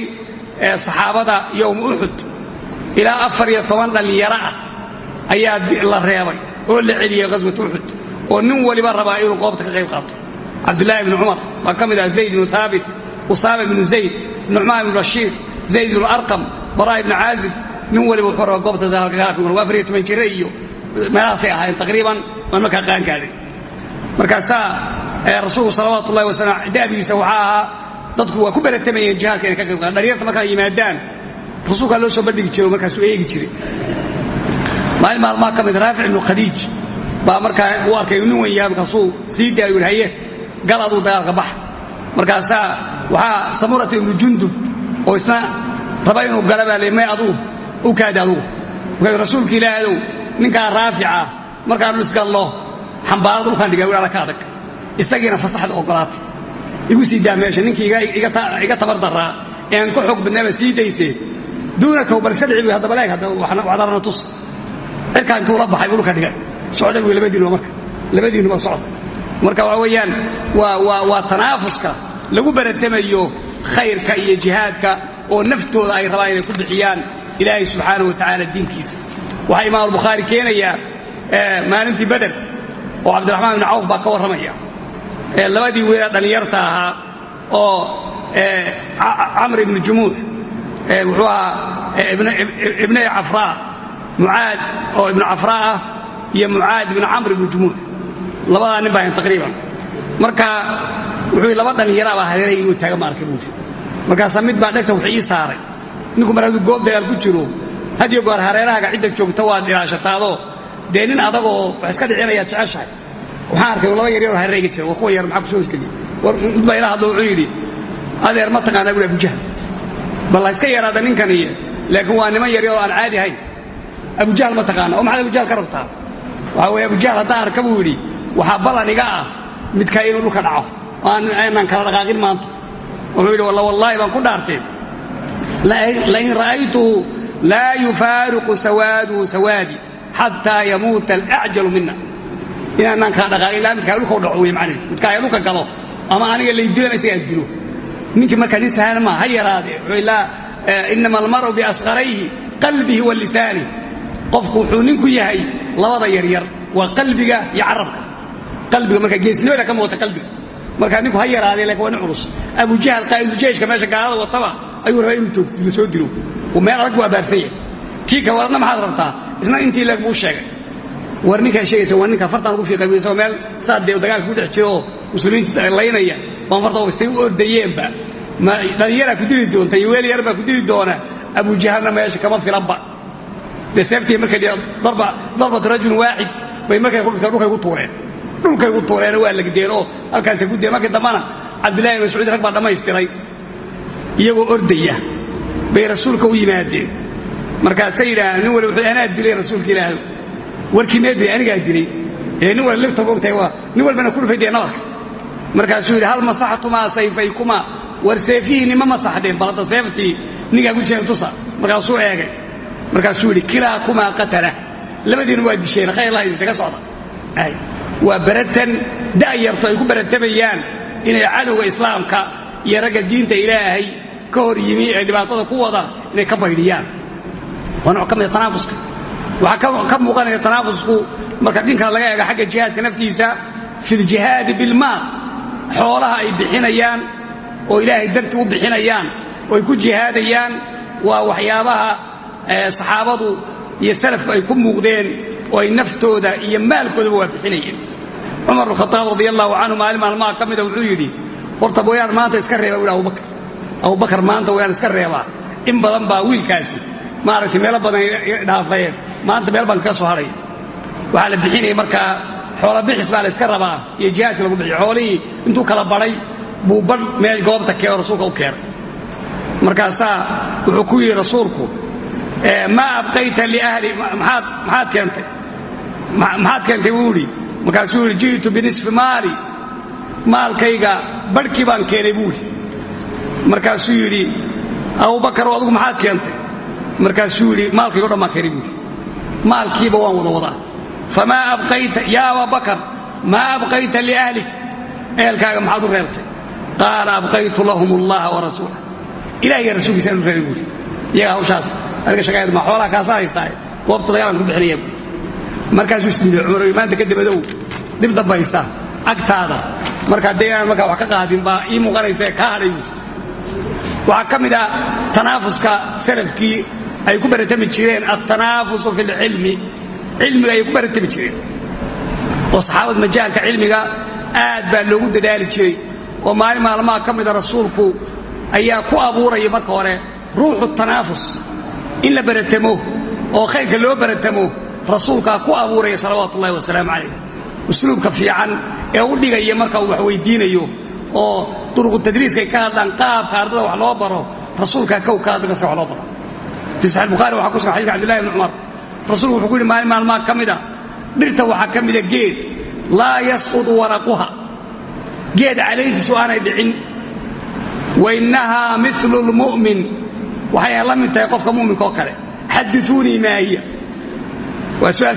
saxaabada yowma uxud ilaa afar iyo toban dhallinyaro ah ayaa la reebay oo la celiyey ghaswat uxud oo nin waliba rabaa inuu qoobta ka qayb qaato. Cabdulaahi ibnu cumar waa ka mid ah zayd ibnu haabit usaama ibnu zayd nucmaan ibnu bashiir zayd ibnu arqam baraa ibnu caazib nin waliba wuxuu rabaa goobta waa afar iyo toban jire iyo meelahaasay ahaayeen taqriiban waan markaa qaangaaday markaasaa rasuulku salawaatu ullahi wasalam da'bigiisa waxaa dadku waa ku baratamayeen jihaadka inay ka qayb qaadan dhalinyarta markaa yimaadaan rasuulkaa loo soo bandhigi jiray oo markaasuu eegi jiray. Maalin maalmaha ka mid raafic ibnu khadiij baa markaa uu arkay nin wen yahay markaasuu sii daa yidhi haye gal aduu dagaalka bax. Markaasaa waxaa samurata ibnu jundub oo isna raba inuu gala baa le u kaada adugu. Markaasuu rasuulka ilaahadow ninkaa raafica markaanu isgallo xambaarada dhulkaan dhigaa wihi alla ka adag isagiina fasaxda ogolaatay. Igu sii daa meesha ninkii iga tabar daraa ee aan ka xoog badnaaba sii daysee. Duunakaw bal iska dhici haddaba leeg hadda waxdarana tus. Cirkaa intuu la baxay buu dhulka dhigay. Socda buu labadiinuba marka. Labadiinuba socda. Marka waxa weeyaan waa tanaafuska lagu baratamayo khayrka iyo jihaadka oo naftooda ay rabaan inay ku bixiyaan ilaahay subxaanahu wa tacaala diinkiisa. Waxaa imaam albukhaari keenayaa maalintii beder oo cabdiraxmaan ibni cawf baa ka warramaya labadii wiila dhallinyarta ahaa oo camr ibnu jumuux wuxuu ahaa ibnay cafraa mucaad oo ibnu cafraa ah iyo mucaad ibnu camr ibnu jumuux labadaa nin baahan taqriiban. Marka wuxuu laba dhallinyara baa hareeray inuu taaga ma arkay buuri markaasaa mid baa dhegta saaray. Ninku mar goob dagaal ku jiro. Hadiyo goor hareerahaaga cidda joogta waad ilaashataadoo dee nin adagoo wax iska dhicinayaad jeceshahay waxaan arkay laba yaryaroo hareerayga jira war kuwa yar maxaa ku soo iskeliya war mid baa ila hadlo wuxuu yidhi adeer ma taqaanaa buuri abujahal bal ha iska yaraada ninkaniyo laakiin waa niman yaryaroo aan caadi ahayn. Abujahal ma taqaana oo maxaad abujahal ka rabtaa? Waxaa weeye abujahal haddaan arka buu yidhi waxaa ballan iga ah midkaa inuu dhulka dhaco oo aanaan kala dhaqaaqin maanta. Wuxuu yidhi walla wallaahi baan ku dhaarteen lain ra'aytuhu laa yufaariqu sawaaduhu sawaadi xataa yamuuta alacjalu mina inaanaan kala dhaqaaqin ilaa midkaa dhulka u dhaco wey macnaheed. Midkaa ay dhulka galo ama aniga laydilana isagaa dilo. Ninkii markaa nin sahlan maa ha yaraadee wuxuu laa inama almaru biasqarayhi qalbihi wa lisaanihi qofku wuxuu ninku yahay labada yaryar waa qalbiga iyo carabka. Qalbiga marka geesnimada ka muuqata qalbiga. Markaa ninku ha yaraadee laakiin waa nin culus. Abujahal qaa'iduljeeshka meesha gaalada wataba ayuu rabaa inuu soo dilo. Meel adag buu abaarsan yahay. Kii maxaad rabtaa isna intii leeg sheegay war ninkaa sheegaysa waa ninka fartaan ugu fiiqay isagoo meel saa dee dagaalka ku dhex jiro muslimiinta laynaya baan farta say u ordayeenba ma dhallinyaraa ku dili doonta iyo weel yar ku dili doona. Abujahalna meesha kama filanba. Dee seeftii markay darbatu rajulin waaxid bay markay ku dhulkay ku tuureen. Dhulkay ku tuureen waa lagdeen oo ku deen markii dambana mascuud rag baa dhammaystiray. Iyagoo ordaya bay rasuulka u yimaadeen. Markaasay yidhaaheen nin wuxuu anaa dilay rasuulka ilaahay warkii mee dilay anigaa dilay. Ee nin wali libta moogtahay nin walbana ku dhufay dee nabarka markaasuu yidhi hal masaxtumaa sayfaykumaa? War seefihiinni ma masaxdeen bal hadda seeftii ninkaa ku jeen tusa. Markaasuu eegay. Markaasuu yidhi kilaakumaa qatala. Labadiinu waa disheen khayr lahayd isaga socda. Waa baratan da'yarto ay ku baratamayaan inay cadowga islaamka iyo ragga diinta ilaahay ka hor yimi ee dhibaatada ku wada inay ka baydhiyaan. Waa nooc mida tanaafuska waxaa ka muuqanaya tanaafusku marka dhinka laga eego xagga jihaadka naftiisa fi ljihaadi bilmaal xoolaha ay bixinayaan oo ilaahay dartii u bixinayaan oo ay ku jihaadayaan waa waxyaabaha saxaabadu iyo salafku ay ku muuqdeen oo ay naftooda iyo maalkoodaba waa bixinayeen. Cumar bn khaaab radi allahu canhu maalin maalmaha ka mida wuxuu yidhi horta wayaan maanta iska reeba ui abubakar. Abubakar maanta wayaan iska reebaa in badan baa wiilkaasi maaragtay meelo badan dhaafayeen maanta meel baan kaga soo hadhaya waxaa la bixinaya markaa xoola bixis baa la yska rabaa. Iyo jihaadka lagu bixiyo. Xoolihii intuu kala badhay buu badh meel goobta keeno rasuulka u keenay markaasaa wuxuu ku yidhi rasuulku maa abqayta liahli maxaad keentay? Maxaad keentay? Buu idhi markaasuu yidhi ji'tu binisfi maali. Maalkayga badhkii baan keenay buu idhi markaasuu yidhi abubakar adigu maxaad keentay markaasuu yidhi maalkaygo dhan baan keenay buu yidhi. Maalkiiba wada wadaa famaa abqayta yaa ababakar maa abqayta liahlik? Ehelkaaga maxaad u reebtay. Qaala abqaytu lahum allaha warasuulah ilaah iyo rasuulkiisaan u reebay buuri iyaga adiga shaqayd ma xoolaha kaasaan haystaa goobta dagaalan ku bixinaya buuri markaasuu cumar maanta ka dabadow dib dambaysa agtaada. Marka haddee inaan markaa wax ka qaadin baa ii muuqanaysa kaa hadhay ka mid ah tanaafuska salafkii ay ku baratami jireen altanaafusu fi lcilmi cilmiga ayay ku baratami jireen. Oo saxaabad majaalka cilmiga aad baa loogu dadaali jiray. Oo maalin maalmaha ka mida rasuulku ayaa ku abuuraya marka hore ruuxu tanaafus. In la baratamo oo khayrka loo baratamo rasuulkaa ku abuuraya salawaatu ullahi wasalaamu calayh usluubka fiican ee u dhigaya marka uu wax weydiinayo oo duruqu tadriiskay ka hadlaan qaabka ardada wax loo baro rasuulkaa kowka ardada kasta wax loo baro fii saxi bukhari waxaa ku sugan xadidka abdillahi bni cumar rasuulku wuxuu ku yidhi maalin maalmaha ka mida dhirta waxaa ka mida geed laa yasqudu waraquha geed calayntiisu aanay dhicin wainnahaa milu lmu'min waxay la mid tahay qofka mu'minka oo kale xadiuunii maa hiya waa suaal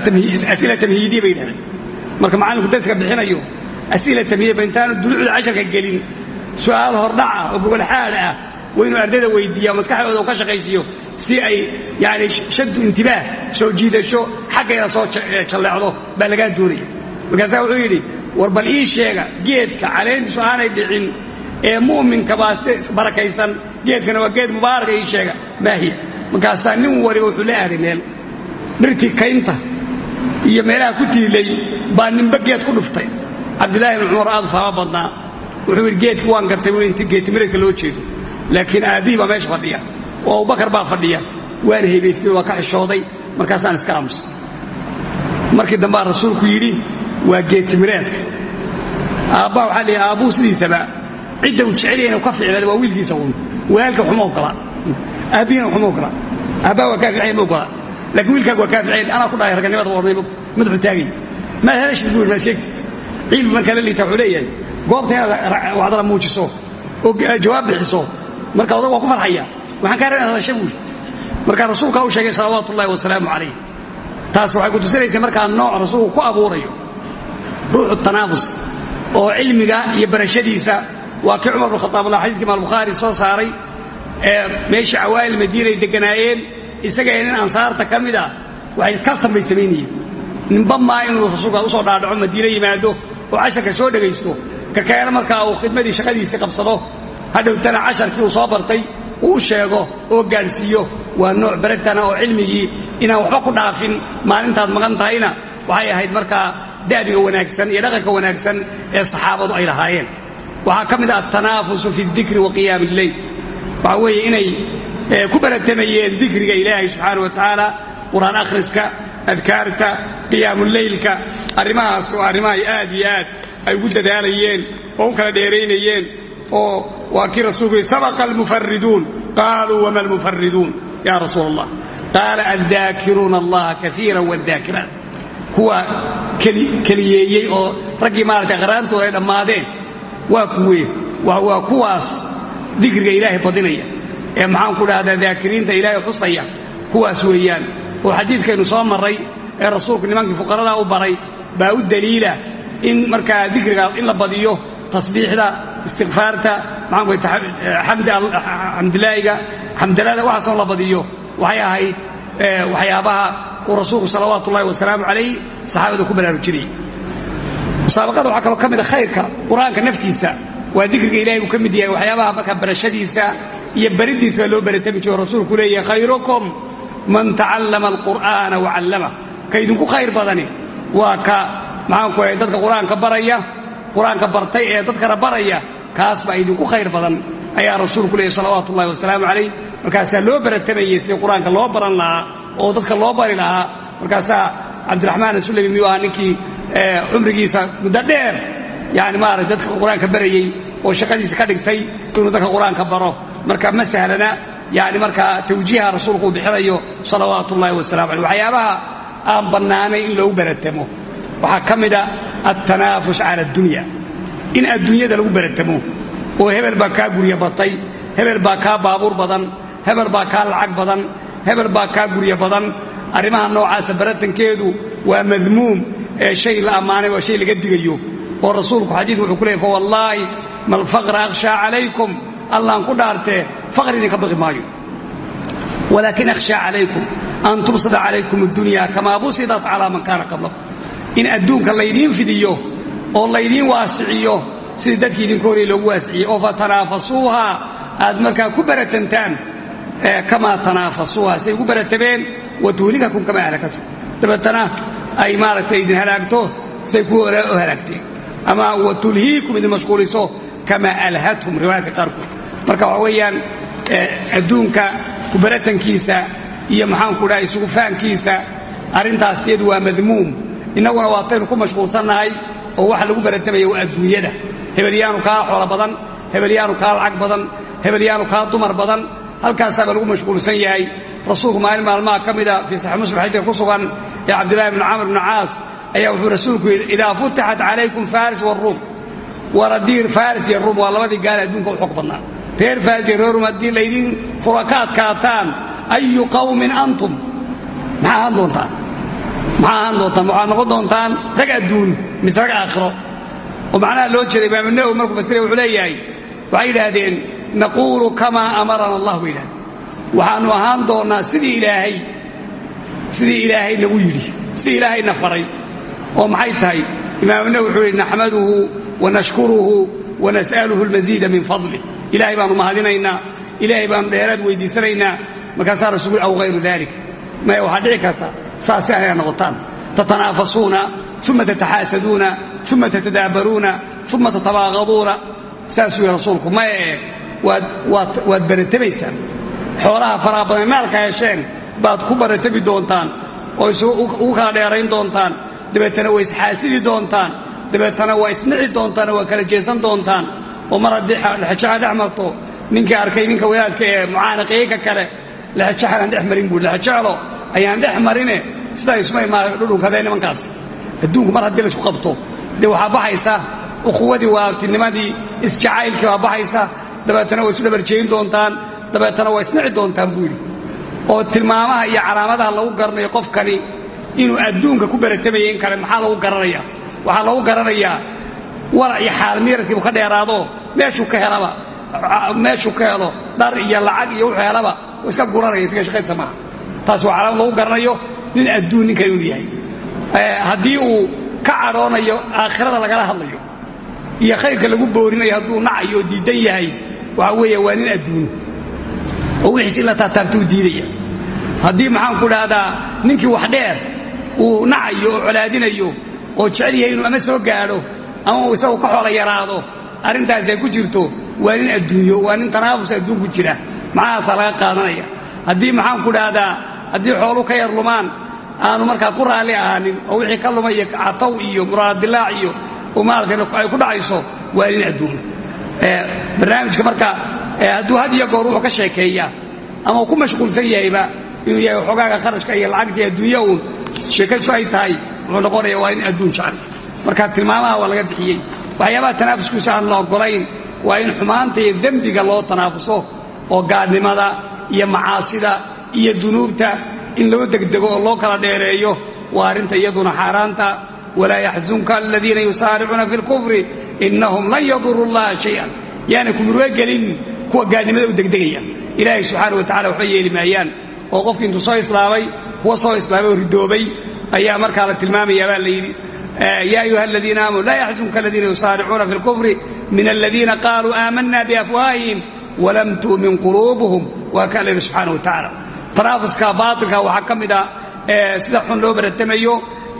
asila tamhiidiya bay yidhahdeen marka macallinku darska bixinayo asila tamhiidiya intaanu duluucda casharka gelin su'aal hordhaca oo gogolxaad ah waa inuu ardayda weydiiya maskaxdooda u ka shaqaysiiyo si ay yani shaddu intibaah soo jiidasho xaggayna soo jalleecdo baa lagaa doonaya. Markaasaa wuxuu yidhi war bal ii sheega geedka caleentiisu aanay dhicin ee mu'minka baa si barakaysan geedkana waa geed mubaaraka ii sheega maahiya markaasaa nin waliba wuxuu la aaday meel. Dhirtii kaynta iyo meelaha ku tiilay baa ninba geed ku dhuftay. Cabdillaahi ibn cumar aad u faama badnaa. Wuxuu yidhi loo jeedo laakiin aabbihii baa meesha fadhiya. Oo abubakar baa fadhiya. Waana haybaystay waa ka xishooday markaasaan iska aamusay. Markii dambaa rasuulku yidhi waa geetimireedka aabbaa waxaa leeyahy aabbuu sidiisaba cidda uu jecel yahay inuu ka ficnaada waa wiilkiisa uun. Walaalka waxuma ogola. Aabbihiina waxuma ogola. Aabbaa waa kaa ficanya ma laakiin wiilkaaga waa kaa ficanya anaa ku dhahay raganimada warnay mogta madaxu taagay. Maad hadashid buuri maad sheegtid. Ciilbu markaa la liita wuxuu leeyahay muujiso oo jawaab bixiso marka odag waa ku farxaya. Waxaan kaa rabay inaad hadasha buuri. Markaa rasuulkaa u sheegay salawaatu ullahi wasalaamu calayh. Taas waxay ku tusinaysa markaa nooc rasuulku ku abuurayo. Ruuxu tanaafus oo cilmiga iyo barashadiisa waa kii cumar bn khataab allah xadiiskii imaam bukhaari soo saaray. Ee meeshii cawaa'il madiina ay degganaayeen isaga ee ansaarta ka mid ah waxay kaltan bay samaynayeen ninba maa inuu rasuulka u soo dhaadhaco madiine yimaado oo casharka soo dhegaysto ka keena markaa uu khidmadii shaqadiisii qabsado hadhowtana casharkii uu soo bartay uu sheego oo gaadhsiiyo. Waa nooc baratana oo cilmigii inaan waxba ku dhaafin maalintaad maqan tahayna. Waxay ahayd markaa da'biga wanaagsan iyo dhaqanka wanaagsan ee saxaabadu ay lahaayeen. Waxaa ka mid ah atanaafusu fi dikri wa qiyaami illeyl waxaa weeye inay ku baratamayeen dikriga ilaahay subxaana wa tacaala qur'aan akhriska adkaarta qiyaamuleylka arrimahaas oo arrimahay aad iyo aad ay ugu dadaalayeen oo u kala dheeraynayeen oo waa kii rasuulku yidhi sabaqa almufariduun qaaluu wama almufariduun ya rasuul allah qaala addaakiruuna allaha kaiira wadaakiraat kuwa keliyeeyey oo raggii maaragtay qaraantooda ay dhammaadeen. Waa kuwee waa kuwaas dikriga ilaahay badinaya ee maxaan ku dhahdaa daakiriinta ilaahay xusaya? Kuwaas weeyaan. Oo xadiidkaynu soo marray ee rasuulku nimankii fuqaradaa u baray baa u daliila in markaa dikriga in la badiyo tasbiixda istikfaarta maxaamdilaahiga xamdalaada waxaasoo la badiyo. Waxay ahayd waxyaabaha uu rasuulku salawaatu ullahi wasalaamu calayh saxaabada ku baraarujinayay musaabaqada waxaa kaloo ka mid a khayrka qur'aanka naftiisa. Waa dikriga ilahay uu ka mid yahay waxyaabaha markaa barashadiisa iyo baridiisa loo baratami jiro rasuulku leeyahay khayrukum man tacallama alqur'aana wacallamah ka idinku khayr badani waa ka maxaanku ahay dadka qur'aanka baraya qur'aanka bartay ee dadkana baraya kaas baa idinku khayr badan ayaa rasuulku leeyahy salawaatu ullahi wasalaamu calayh. Markaasaa loo baratamayey sidii qur'aanka loo baran lahaa oo dadka loo bari lahaa. Markaasaa cabdiraxmaan asulami miyuu ahaa ninkii cumrigiisa muddo dheer? Yani maarata dadka qur'aanka barayey oo shaqadiisa ka dhigtay inuu dadka qur'aanka baro. Marka ma sahlana yani markaa tawjiiha rasuulku uu bixinayo salawaatu ullahi wasalamu aleyh waxyaabaha aan bannaanay in loogu baratamo waxaa ka mida altanaafus cala addunya. In adduunyada lagu baratamo oo hebel baa kaa guryo batay hebel baa kaa baabuur badan hebel baa kaa lacag badan hebel baa kaa guryo badan arrimaha noocaasa baratankeedu waa madmuum ee shay la ammaanay waa shay laga digayo. Oo rasuulku xadiidku wuxuu ku leeyay fawallaahi ma alfaqra akhshaa calaykum. Allaan ku dhaartee faqri idinka baqi maayo. Walaakin akhshaa calaykum an tubsada calaykum addunya kamaa busidat calaa man kaana qablakum in adduunka laydiin fidiyo oo laydiin waasiciyo sidii dadkii idinka horey loogu waasiciyey oo fatanaafasuuha aad markaa ku baratantaan kamaa tanaafasuuha say ugu baratameen wa tuhlikakum kamaa halakatu. Dabeetana ay maaragtay idin halaagto say kuwa u halaagteen ama wa tulhiikum idin mashquuliso kamaa alhathum riwaayaadka qaarkood. Marka waxa weeyaan adduunka kubaratankiisa iyo maxaanku dhaha isugu fahankiisa arrintaas iyadu waa madmuum innaguna waataynu ku mashquulsannahay oo waxa lagu baratamaya waa adduunyada. Hebelyaanu kaa xoolo badan hebelyaanu kaa lacag badan hebelyaanu kaa dumar badan halkaasaabaa lagu mashquulsan yahay. Rasuulku maalin maalmaha ka mida fii saxi muslim xadiidka ku sugan ee cabdillahi bni camr bni caas ayaa wuxuu rasuulku yidhi idaa futixat calaykum faris waruum waradiir faris iyo ruum waa labadii gaal adduunka u xog badnaa. Reer faajir reerum haddii laydin furakaadkaataan ayu qawmin antum? Maxaa ahaan doontaan maxaa ahaan doontaan? Waxaad noqon doontaan rag adduun mise rag aakhiro. Oo macnaha loo jeeda imaamu nawowi markuu fasiraya wuxuu leeyahay waxay yidhaahdeen naquulu kamaa amarana allah bay yidhahdeen. Waxaannu ahaan doonnaa sidii ilaahay sidii ilaahay nagu yidhi sidii ilaahayna faray. Oo maxay tahay? Imaamu nawowi wuxuu yidhi naxmaduhu wanashkuruhu wanas'aluhu almasiida min fadlih ilaahay baannu mahadinaynaa ilaahay baannu dheeraad weydiisanaynaa markaasaa rasuul aw karta saasi ayaa noqotaan. Tatanaafasuuna uma tataxaasaduuna uma tatadaabaruuna uma tatabaaqaduuna saasuu yihi rasuulku maya ee waad baratabaysaan. Xoolaha faraha badan maalka hesheen baad ku baratabi doontaan oo ugu kala dheerayn doontaan. Dabeetana waa isxaasidi doontaan. Dabeetana waa isnici doontaan oo waa kala jeesan doontaan. Oo mar haddii lexejaxa dhex marto ninkii arkay ninka wadaadka ee mucaanaqeeye ka kale lexejaxanaan dhex marin buui lexejeclo ayaan dhex marine sidaa isma imaa dhudhunkadee nimankaas. Adduunku mar haddii laysku qabto dee waxaa baxaysa? Ukhuwadii waalagtinimadii isjacaylkii baa baxaysa? Dabeetana waa isu dhabarjeeyin doontaan dabeetana waa isnici doontaan buu yidhi. Oo tilmaamaha iyo calaamadaha lagu garanayo qofkani inuu adduunka ku baratamaya in kale maxaa lagu garanaya waxaa lagu garanayaa warac iyo xaalmiiradkiibu ka dheeraado meeshuu ka helaba meeshuu ka helo dhar iyo lacag iyo wuxuu helaba oo iska guranaya isaga shaqaysa maaha taas waa calaamad lagu garanayo nin adduun ninkan inuu yahay haddii uu ka cadhoonayo aakhirada lagala hadlayo iyo khayrka lagu boorinayo hadduu nacayo oo diidan yahay waxa weeye waa nin adduun. Oo wixiis in la taataabtuu diidaya. Haddii maxaanku dhahdaa ninkii wax dheer uu nacayo oo colaadinayo oo jecel yahay inuu ama soo gaadho ama uu isagu ka xoola yaraado arrintaasi ay ku jirto waa nin adduunyo waa nin tanaafus adduun ku jira. Macahaasaa laga qaadanaya. Haddii maxaanku dhahdaa haddii xoolu ka yar lumaan aanu markaa ku raalli ahaanin oo wixii ka lumaya cataw iyo muraadilaac iyo maarata ay ku dhacayso waa nin adduun. Barnaamijka marka hadduu had iyo goor wuxuu ka sheekeeyaa ama ku mashquulsan yahayba inuu yahay xogaaga kharashka iyo lacagtii adduunya uun sheekadiisu ay tahay wuxuu noqonaya waa nin adduun jecel. Marka tilmaamaha waa laga bixiyey. Waxyaabaha tanaafuskuusa aan la oggolayn waa in xumaanta iyo dembiga loo tanaafuso oo gaadhnimada iyo macaasida iyo dunuubta in loo degdego oo loo kala dheereeyo waa arrinta iyaduna xaaraanta. Walaa yaxzunka aladiina yusaaricuuna fi lkufri innahum lan yaduru llaha shayan. Yaana kumurwe gelin kuwa gaadhnimada u degdegaya. Ilaahay subxaana wa tacala waxba yeeli maayaan. Oo qofki intuu soo islaamay kuwa soo islaamay oo ridoobay ayaa markaa la tilmaamaya baa la yidhi ya ayuha aladiina aamanuu laa yaxzunka aladiina yusaaricuuna fi lkufri min aladiina qaaluu aamanna biafwaahihim walam tu'min quluubuhum. Waa kaa la yidhi subxaana wa tacaala tanaafuska baatilka waxaa ka mid a sida xun loo baratamayo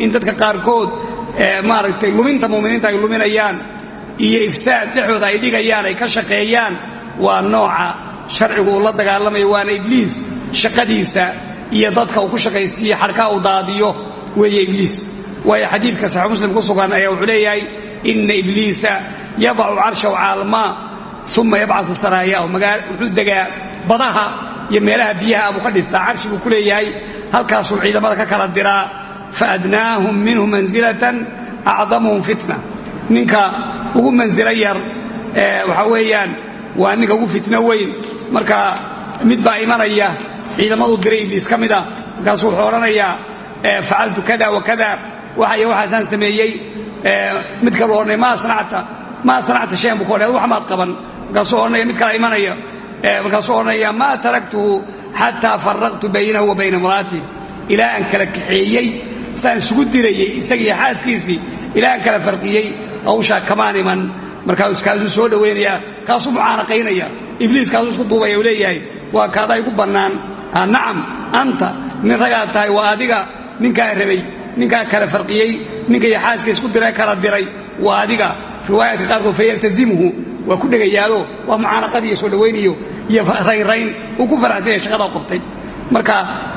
in dadka qaarkood maaragtay luminta mu'miniinta ay luminayaan iyo ifsaad dhexooda ay dhigayaan ay ka shaqeeyaan waa nooca sharcigu uu la dagaalamayo waana ibliis shaqadiisa iyo dadka uu ku shaqaystiiyo xadhkaa uu daadiyo weeye ibliis. Waayo xadiidka saxiix muslim ku sugan ayaa wuxuu leeyahay ina ibliisa yadacu carshahu caalmaa uma yabcau saraayahu. Wuxuu degaa badaha iyo meelaha biyaha buu ka dhistaa carshi ku leeyahay halkaasuu ciidamada ka kala diraa faadnaahum minhu mansilatan acdamuhum fitna. Ninka ugu mansilo yar waxaa weeyaan waa ninka ugu fitno weyn. Marka mid baa imanaya ciidamadu diray ibliis ka mida markaasuu wuxuu odhanayaa kada wa kada waxay waxaasaan sameeyey mid kalu odhanaya maa sanacta maa sanacta shayan buu ku odhanaya wax maad qaban. Markaasuu odhanaya mid kala imanaya markaasuu odhanaya maa taraktuhu xataa faraqtu baynahu wa bayna imra'atii ilaa aan kala kaxeeyey saan isugu dirayey isagiiyo xaaskiisii ilaa aan kala farqiyey hawshaa kamaan iman. Markaasuu kaasuu soo dhowaynayaa kaasuu mucaanaqaynaya. Ibliis kaasuu isku duubaya uu leeyahay waa kaadaa igu bannaan. Nacam anta nin ragaad tahay waa adiga ninkaa rabay ninkaa kala farqiyey ninka iyo xaaska isku dira kala diray waa adiga. Riwaayaadka qaarkood fayaltazimuhu waa ku dhegayaado waa mucaanaqadii iyo soo dhowaynayo iyo raynrayn uu ku faraxsan yahay shaqada qabtay marka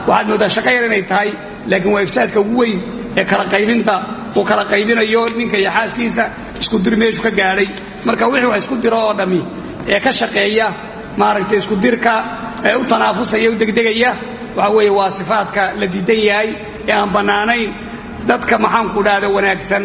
waxaad mooddaa shaqo yar inay tahay laakiin waa ifsaadka ugu weyn ee kala qaybinta. Uu kala qaybinayo ninka iyo xaaskiisa isku dir meeshu ka gaadhay. Marka wixii wax isku diro oo dhammi ee ka shaqeeya maaragtay isku dirka ee u tanaafusaya u degdegaya waxa weeye waa sifaadka la diidan yahay ee aan bannaanayn. Dadka maxaanku dhahda wanaagsan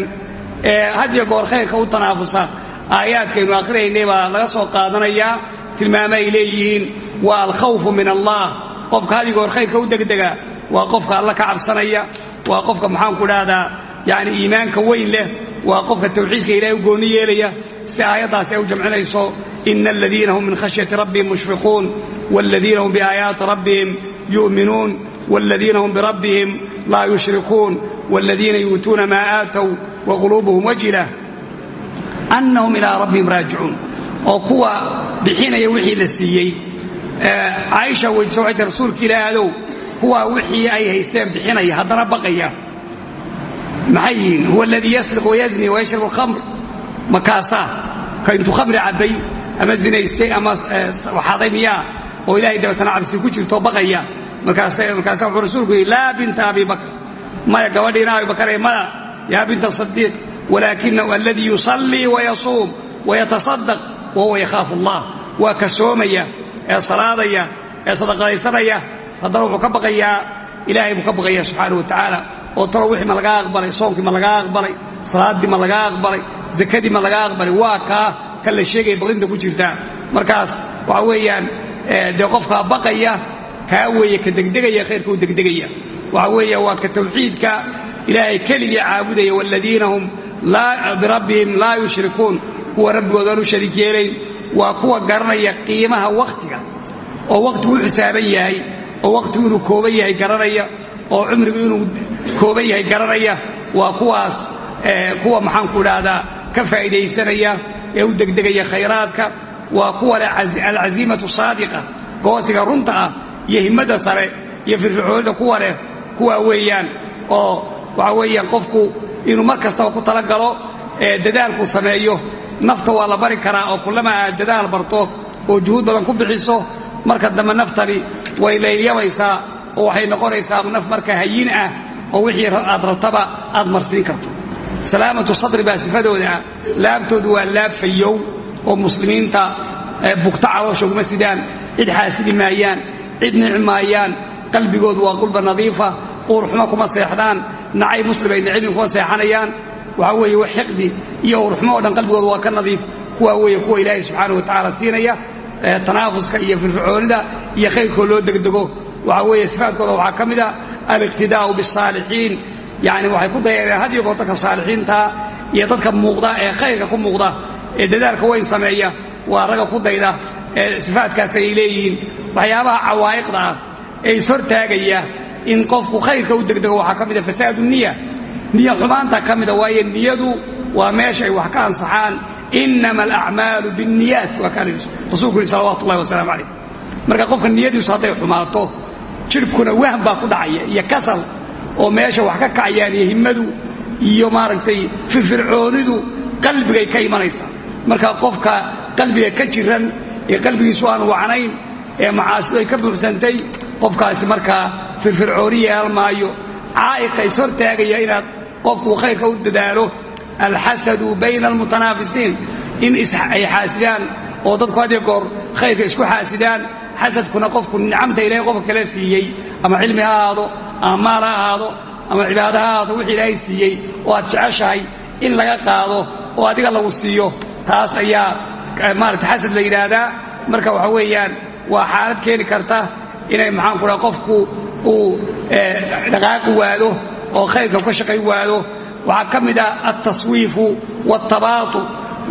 ee had iyo goor khayrka u tanaafusa aayaadkaynu akhrinaynay baa laga soo qaadanayaa tilmaamo ay leeyihiin waa alkhawfu min allah. Qofka hadigoor khayrka u degdega waa qofka alla ka cabsanaya waa qofka maxaanku dhahdaa yani iimaanka weyn leh waa qofka tawxiidka ilahay u gooni yeelaya si aayaddaasi ay u jamcinayso ina aladiina hum min khashyati rabbihim mushfiquun waaladiina hum biaayaati rabbihim yu'minuun waaladiina hum birabbihim laa yushrikuun waaladiina yuutuuna maa aatow waquluubuhum wajila annahum ilaa rabbihim raajicuun oo kuwa bixinaya wixii la siiyey caaisha weydiisa waxay tii rasuulka ilaahadow kuwaa wixii ay haysteen bixinaya haddana baqaya maxay yihiin huwa aladii yasriq wayazni wayashrabu alkhamr makaasaa ka intuu khamri cabbay ama zinaystay ama waxaaday miyaa oo ilaahay dabeetana cabsi ku jirtoo baqaya markaasa wuxuu rasuulku yidhi laa binta abi bakr maya gabadhiina abi bakar ee maya yaa binta sadiiq walaakinahu aladii yusallii wayasuum wayatasadaq wahuwa yakhaafu allah waa ka soomaya ee salaadaya ee sadaqadaysanaya haddana wuxuu ka baqayaa ilaahay buu ka baqaya subxaanah wa tacaala oo talo wixii ma lagaa aqbalay soonkii ma lagaa aqbalay salaaddii ma lagaa aqbalay zakadii ma lagaa aqbalay waa kaa kan la sheegaya baqdinta ku jirtaa markaas waxa weeyaan dee qofkaa baqaya kaa weeye birabbihim laa yushrikuun kuwa rabbigood aan u shariik yeelayn waa kuwa garanaya qiimaha wakhtiga oo wakhtigu u xisaaban yahay oo wakhtigu inuu kooban yahay garanaya oo cumrigu inuu kooban yahay garanaya waa kuwaas kuwa maxaanku idhaahdaa ka faa'iidaysanaya ee u degdegaya khayraadka waa kuwa leh alcaziimatu saadiqa goosiga runta ah iyo himmadda sare iyo firfircoonida kuwa leh kuwaa weeyaan oo waxa weeyaan qofku inuu mar kastaba ku talagalo dadaalku sameeyo. Nafta waa la bari karaa oo kullama aad dadaal barto oo juhuud badan ku bixiso. Marka dambe naftani way laylyamaysaa oo waxay noqonaysaa naf marka hayin ah oo wixii aad rabtaba aad marsiin karto. Salaamatu sadri baa sifadooda ah. Laabtoodu waa laab fayow oo muslimiinta bugta caloosha uguma sidaan. Cid xaasidi maayaan cid nici maayaan qalbigoodu waa qulba nadiifa uurxumo kuma seexdaan nacay muslim ay nicibin kuma seexanayaan. Waxaa weeye wax xiqdi iyo uurxumo oo dhan qalbigooda waa ka nadiif kuwaa weeye kuwa ilaahay subxaana wa tacaala siinaya tanaafuska iyo firfircoonida iyo khayrkoo loo degdego. Waxaa weeye sifaadkooda waxaa ka mid a aliqtidaa'u bisaalixiin yacni waxay ku dayareen had iyo goor dadka saalixiintaa iyo dadka muuqda ee khayrka ku muuqda ee dadaalka weyn sameeya waa ragga ku dayda ee leeyihiin. Waxyaabaha cawaa'iqda ah ee ishortaagaya in qofku khayrka u degdego waxaa ka mida fasaadu niya niya xumaanta ka niyadu waa meesha ay wax ka ansaxaan. Inama alacmaalu biاnniyaat waa kaan rasuulku yihi salawatu wasalaamu calayh. Marka qofka niyadiisu hadday xumaato jidhkuna wahm baa ku dhacaya iyo kasal oo meesha wax ka kacayaan iyo himmadu iyo maaragtay firfircoonidu qalbigay ka imanaysaa marka qofka qalbiga ka jiran ee qalbigiisu aan wacnayn ee macaasidu ay ka buuxsantay qofkaasi markaa firfircooni yeelan maayo caa'iqa is hortaagaya inaad qofku khayrka u dadaalo. Alxasadu bayna almutanaafisiin in ay xaasidaan oo dadku had iyo goor khayrka isku xaasidaan xasadkuna qofku nicamta ilaahay qofka kale siiyey ama cilmi ha ahaado ama maal ha ahaado ama cibaado ha ahaado wixii ilaahay siiyey oo aad jeceshahay in laga qaado oo adiga lagu siiyo. Taas ayaa maarata xasad la yidhaahdaa. Marka waxa weeyaan waa xaalad keeni karta inay maxaanku dhaha qofku uu dhaqaaqi waado oo khayrka ka shaqayn waado. Waxaa ka mid ah altaswiifu waatabaatu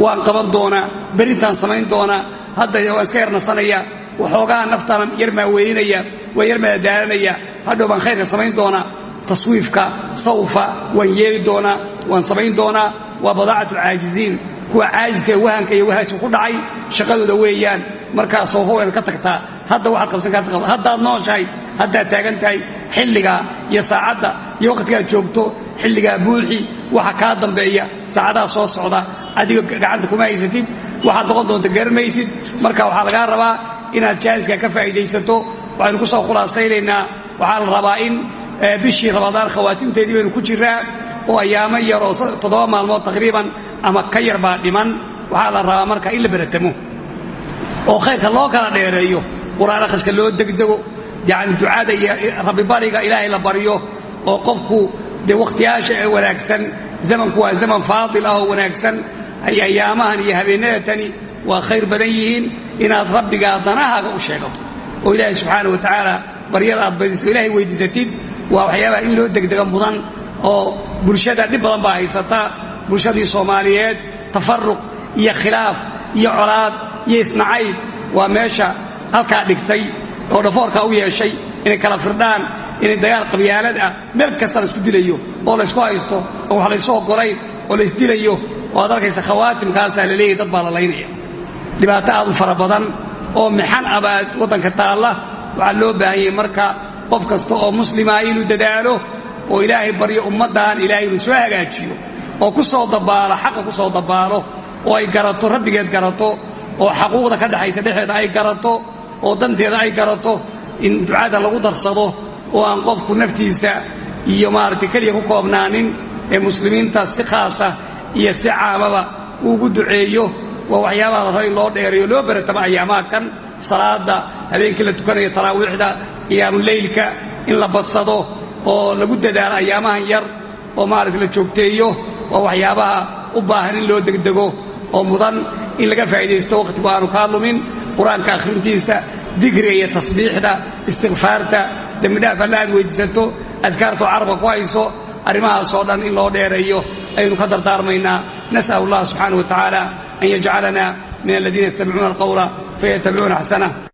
waan qaban doonaa berintaan samayn doonaa. Hadda waan iska yarnasanaya waxoogaa naftaana yar maaweynaya waan yar maadaalanaya hadhow baan khayrka samayn doonaa. Taswiifka sawfa waan yeeli doonaa waan samayn doonaa waa badaacat alcaajiziin. Kuwa caajiska ee wahanka iyo wahaasku ku dhacay shaqadooda weeyaan. Markaa sawfa waynaad ka tagtaa hadda waxaad qabsan karta haddaad nooshahay haddaad taagan tahay xilligaa iyo saacadda iyo wakhtigaad joogto xilligaa buuxi waxa kaa dambeeya saacadaha soo socda adiga gacanta kuma haysatid waxaad noqon doonta garanmaysid marka waxaa lagaa rabaa inaad jaaniska ka faa'iidaysato. Waxaynu ku soo khulaasaynaynaa waxaa la rabaa in bishii ramadaan khawaatimteedii baynu ku jiraa oo ayaamo yar oo toddoba maalmood taqriiban ama ka yar baa dhiman waxaa la rabaa marka in la beratamo oo khayrka loo kala dheereeyo qur'aan akhriska loo degdego yacni ducada iyo rabbibariga ilaahay la baryo oo qofku dee wakhtiyaasha ee wanaagsan zamanku waa zaman faadil ah oo wanaagsan ayaamahan iyo habeenadatani waa khayr badan yihiin inaad rabbigaa danahaaga u sheegato. oo ilaahay subxaana wa tacaala baryada badiso ilaahay weydiisatid waa waxyaabaha in loo degdega mudan oo bulshada dhib badan baa haysata. Bulshadii soomaaliyeed tafaruq iyo khilaaf iyo colaad iyo isnacayb waa meesha halkaa dhigtay oo dhafoorkaa u yeeshay inay kala firdhaan inay dagaal qabyaalad ah meel kasta la isku dilayo oo laysku haysto oo wax laysu ogolayn oo laysdilayo oo aad arkaysa khawaatimkaasaa la leeyahy dad baa la laynaya. Dhibaato aad u fara badan oo mixan abaad waddanka taalla waxaa loo baahan yahay marka qof kasta oo muslimaa inuu dadaalo oo ilaahay baryo ummaddan ilaahay inuu soo hagaajiyo oo ku soo dabaalo xaqa ku soo dabaalo oo ay garato rabbigeed garato oo xaquuqda ka dhexaysa dhexeeda ay garato oo danteeda ay garato in ducada lagu darsado oo aan qofku naftiisa iyo maaragtay keliya ku koobnaanin ee muslimiinta si khaasa iyo si caamaba uugu duceeyo waa waxyaabaha la raba in loo dheereeyo loo baratamo ayaamaha kan salaada habeenkii la tukanayo taraawiixda qiyaamuleylka in la badsado oo lagu dadaalo ayaamahan yar oo maaragta la joogteeyo waa waxyaabaha u baahan in loo degdego oo mudan in laga faa'iidaysto wakhtigu aanu kaa lumin qur'aanka akhrintiisa dikriga iyo tasbiixda istikfaarta dembidhaaf alla aad weyddiisato adkaartoo carabka ku hayso arrimahaasoo dhan in loo dheereeyo aynu ka dardaarmaynaa. Nas'al allah subxaana wa tacaala an yajcalana min aladiina yastamicuuna alqawla fayattabicuuna axsanah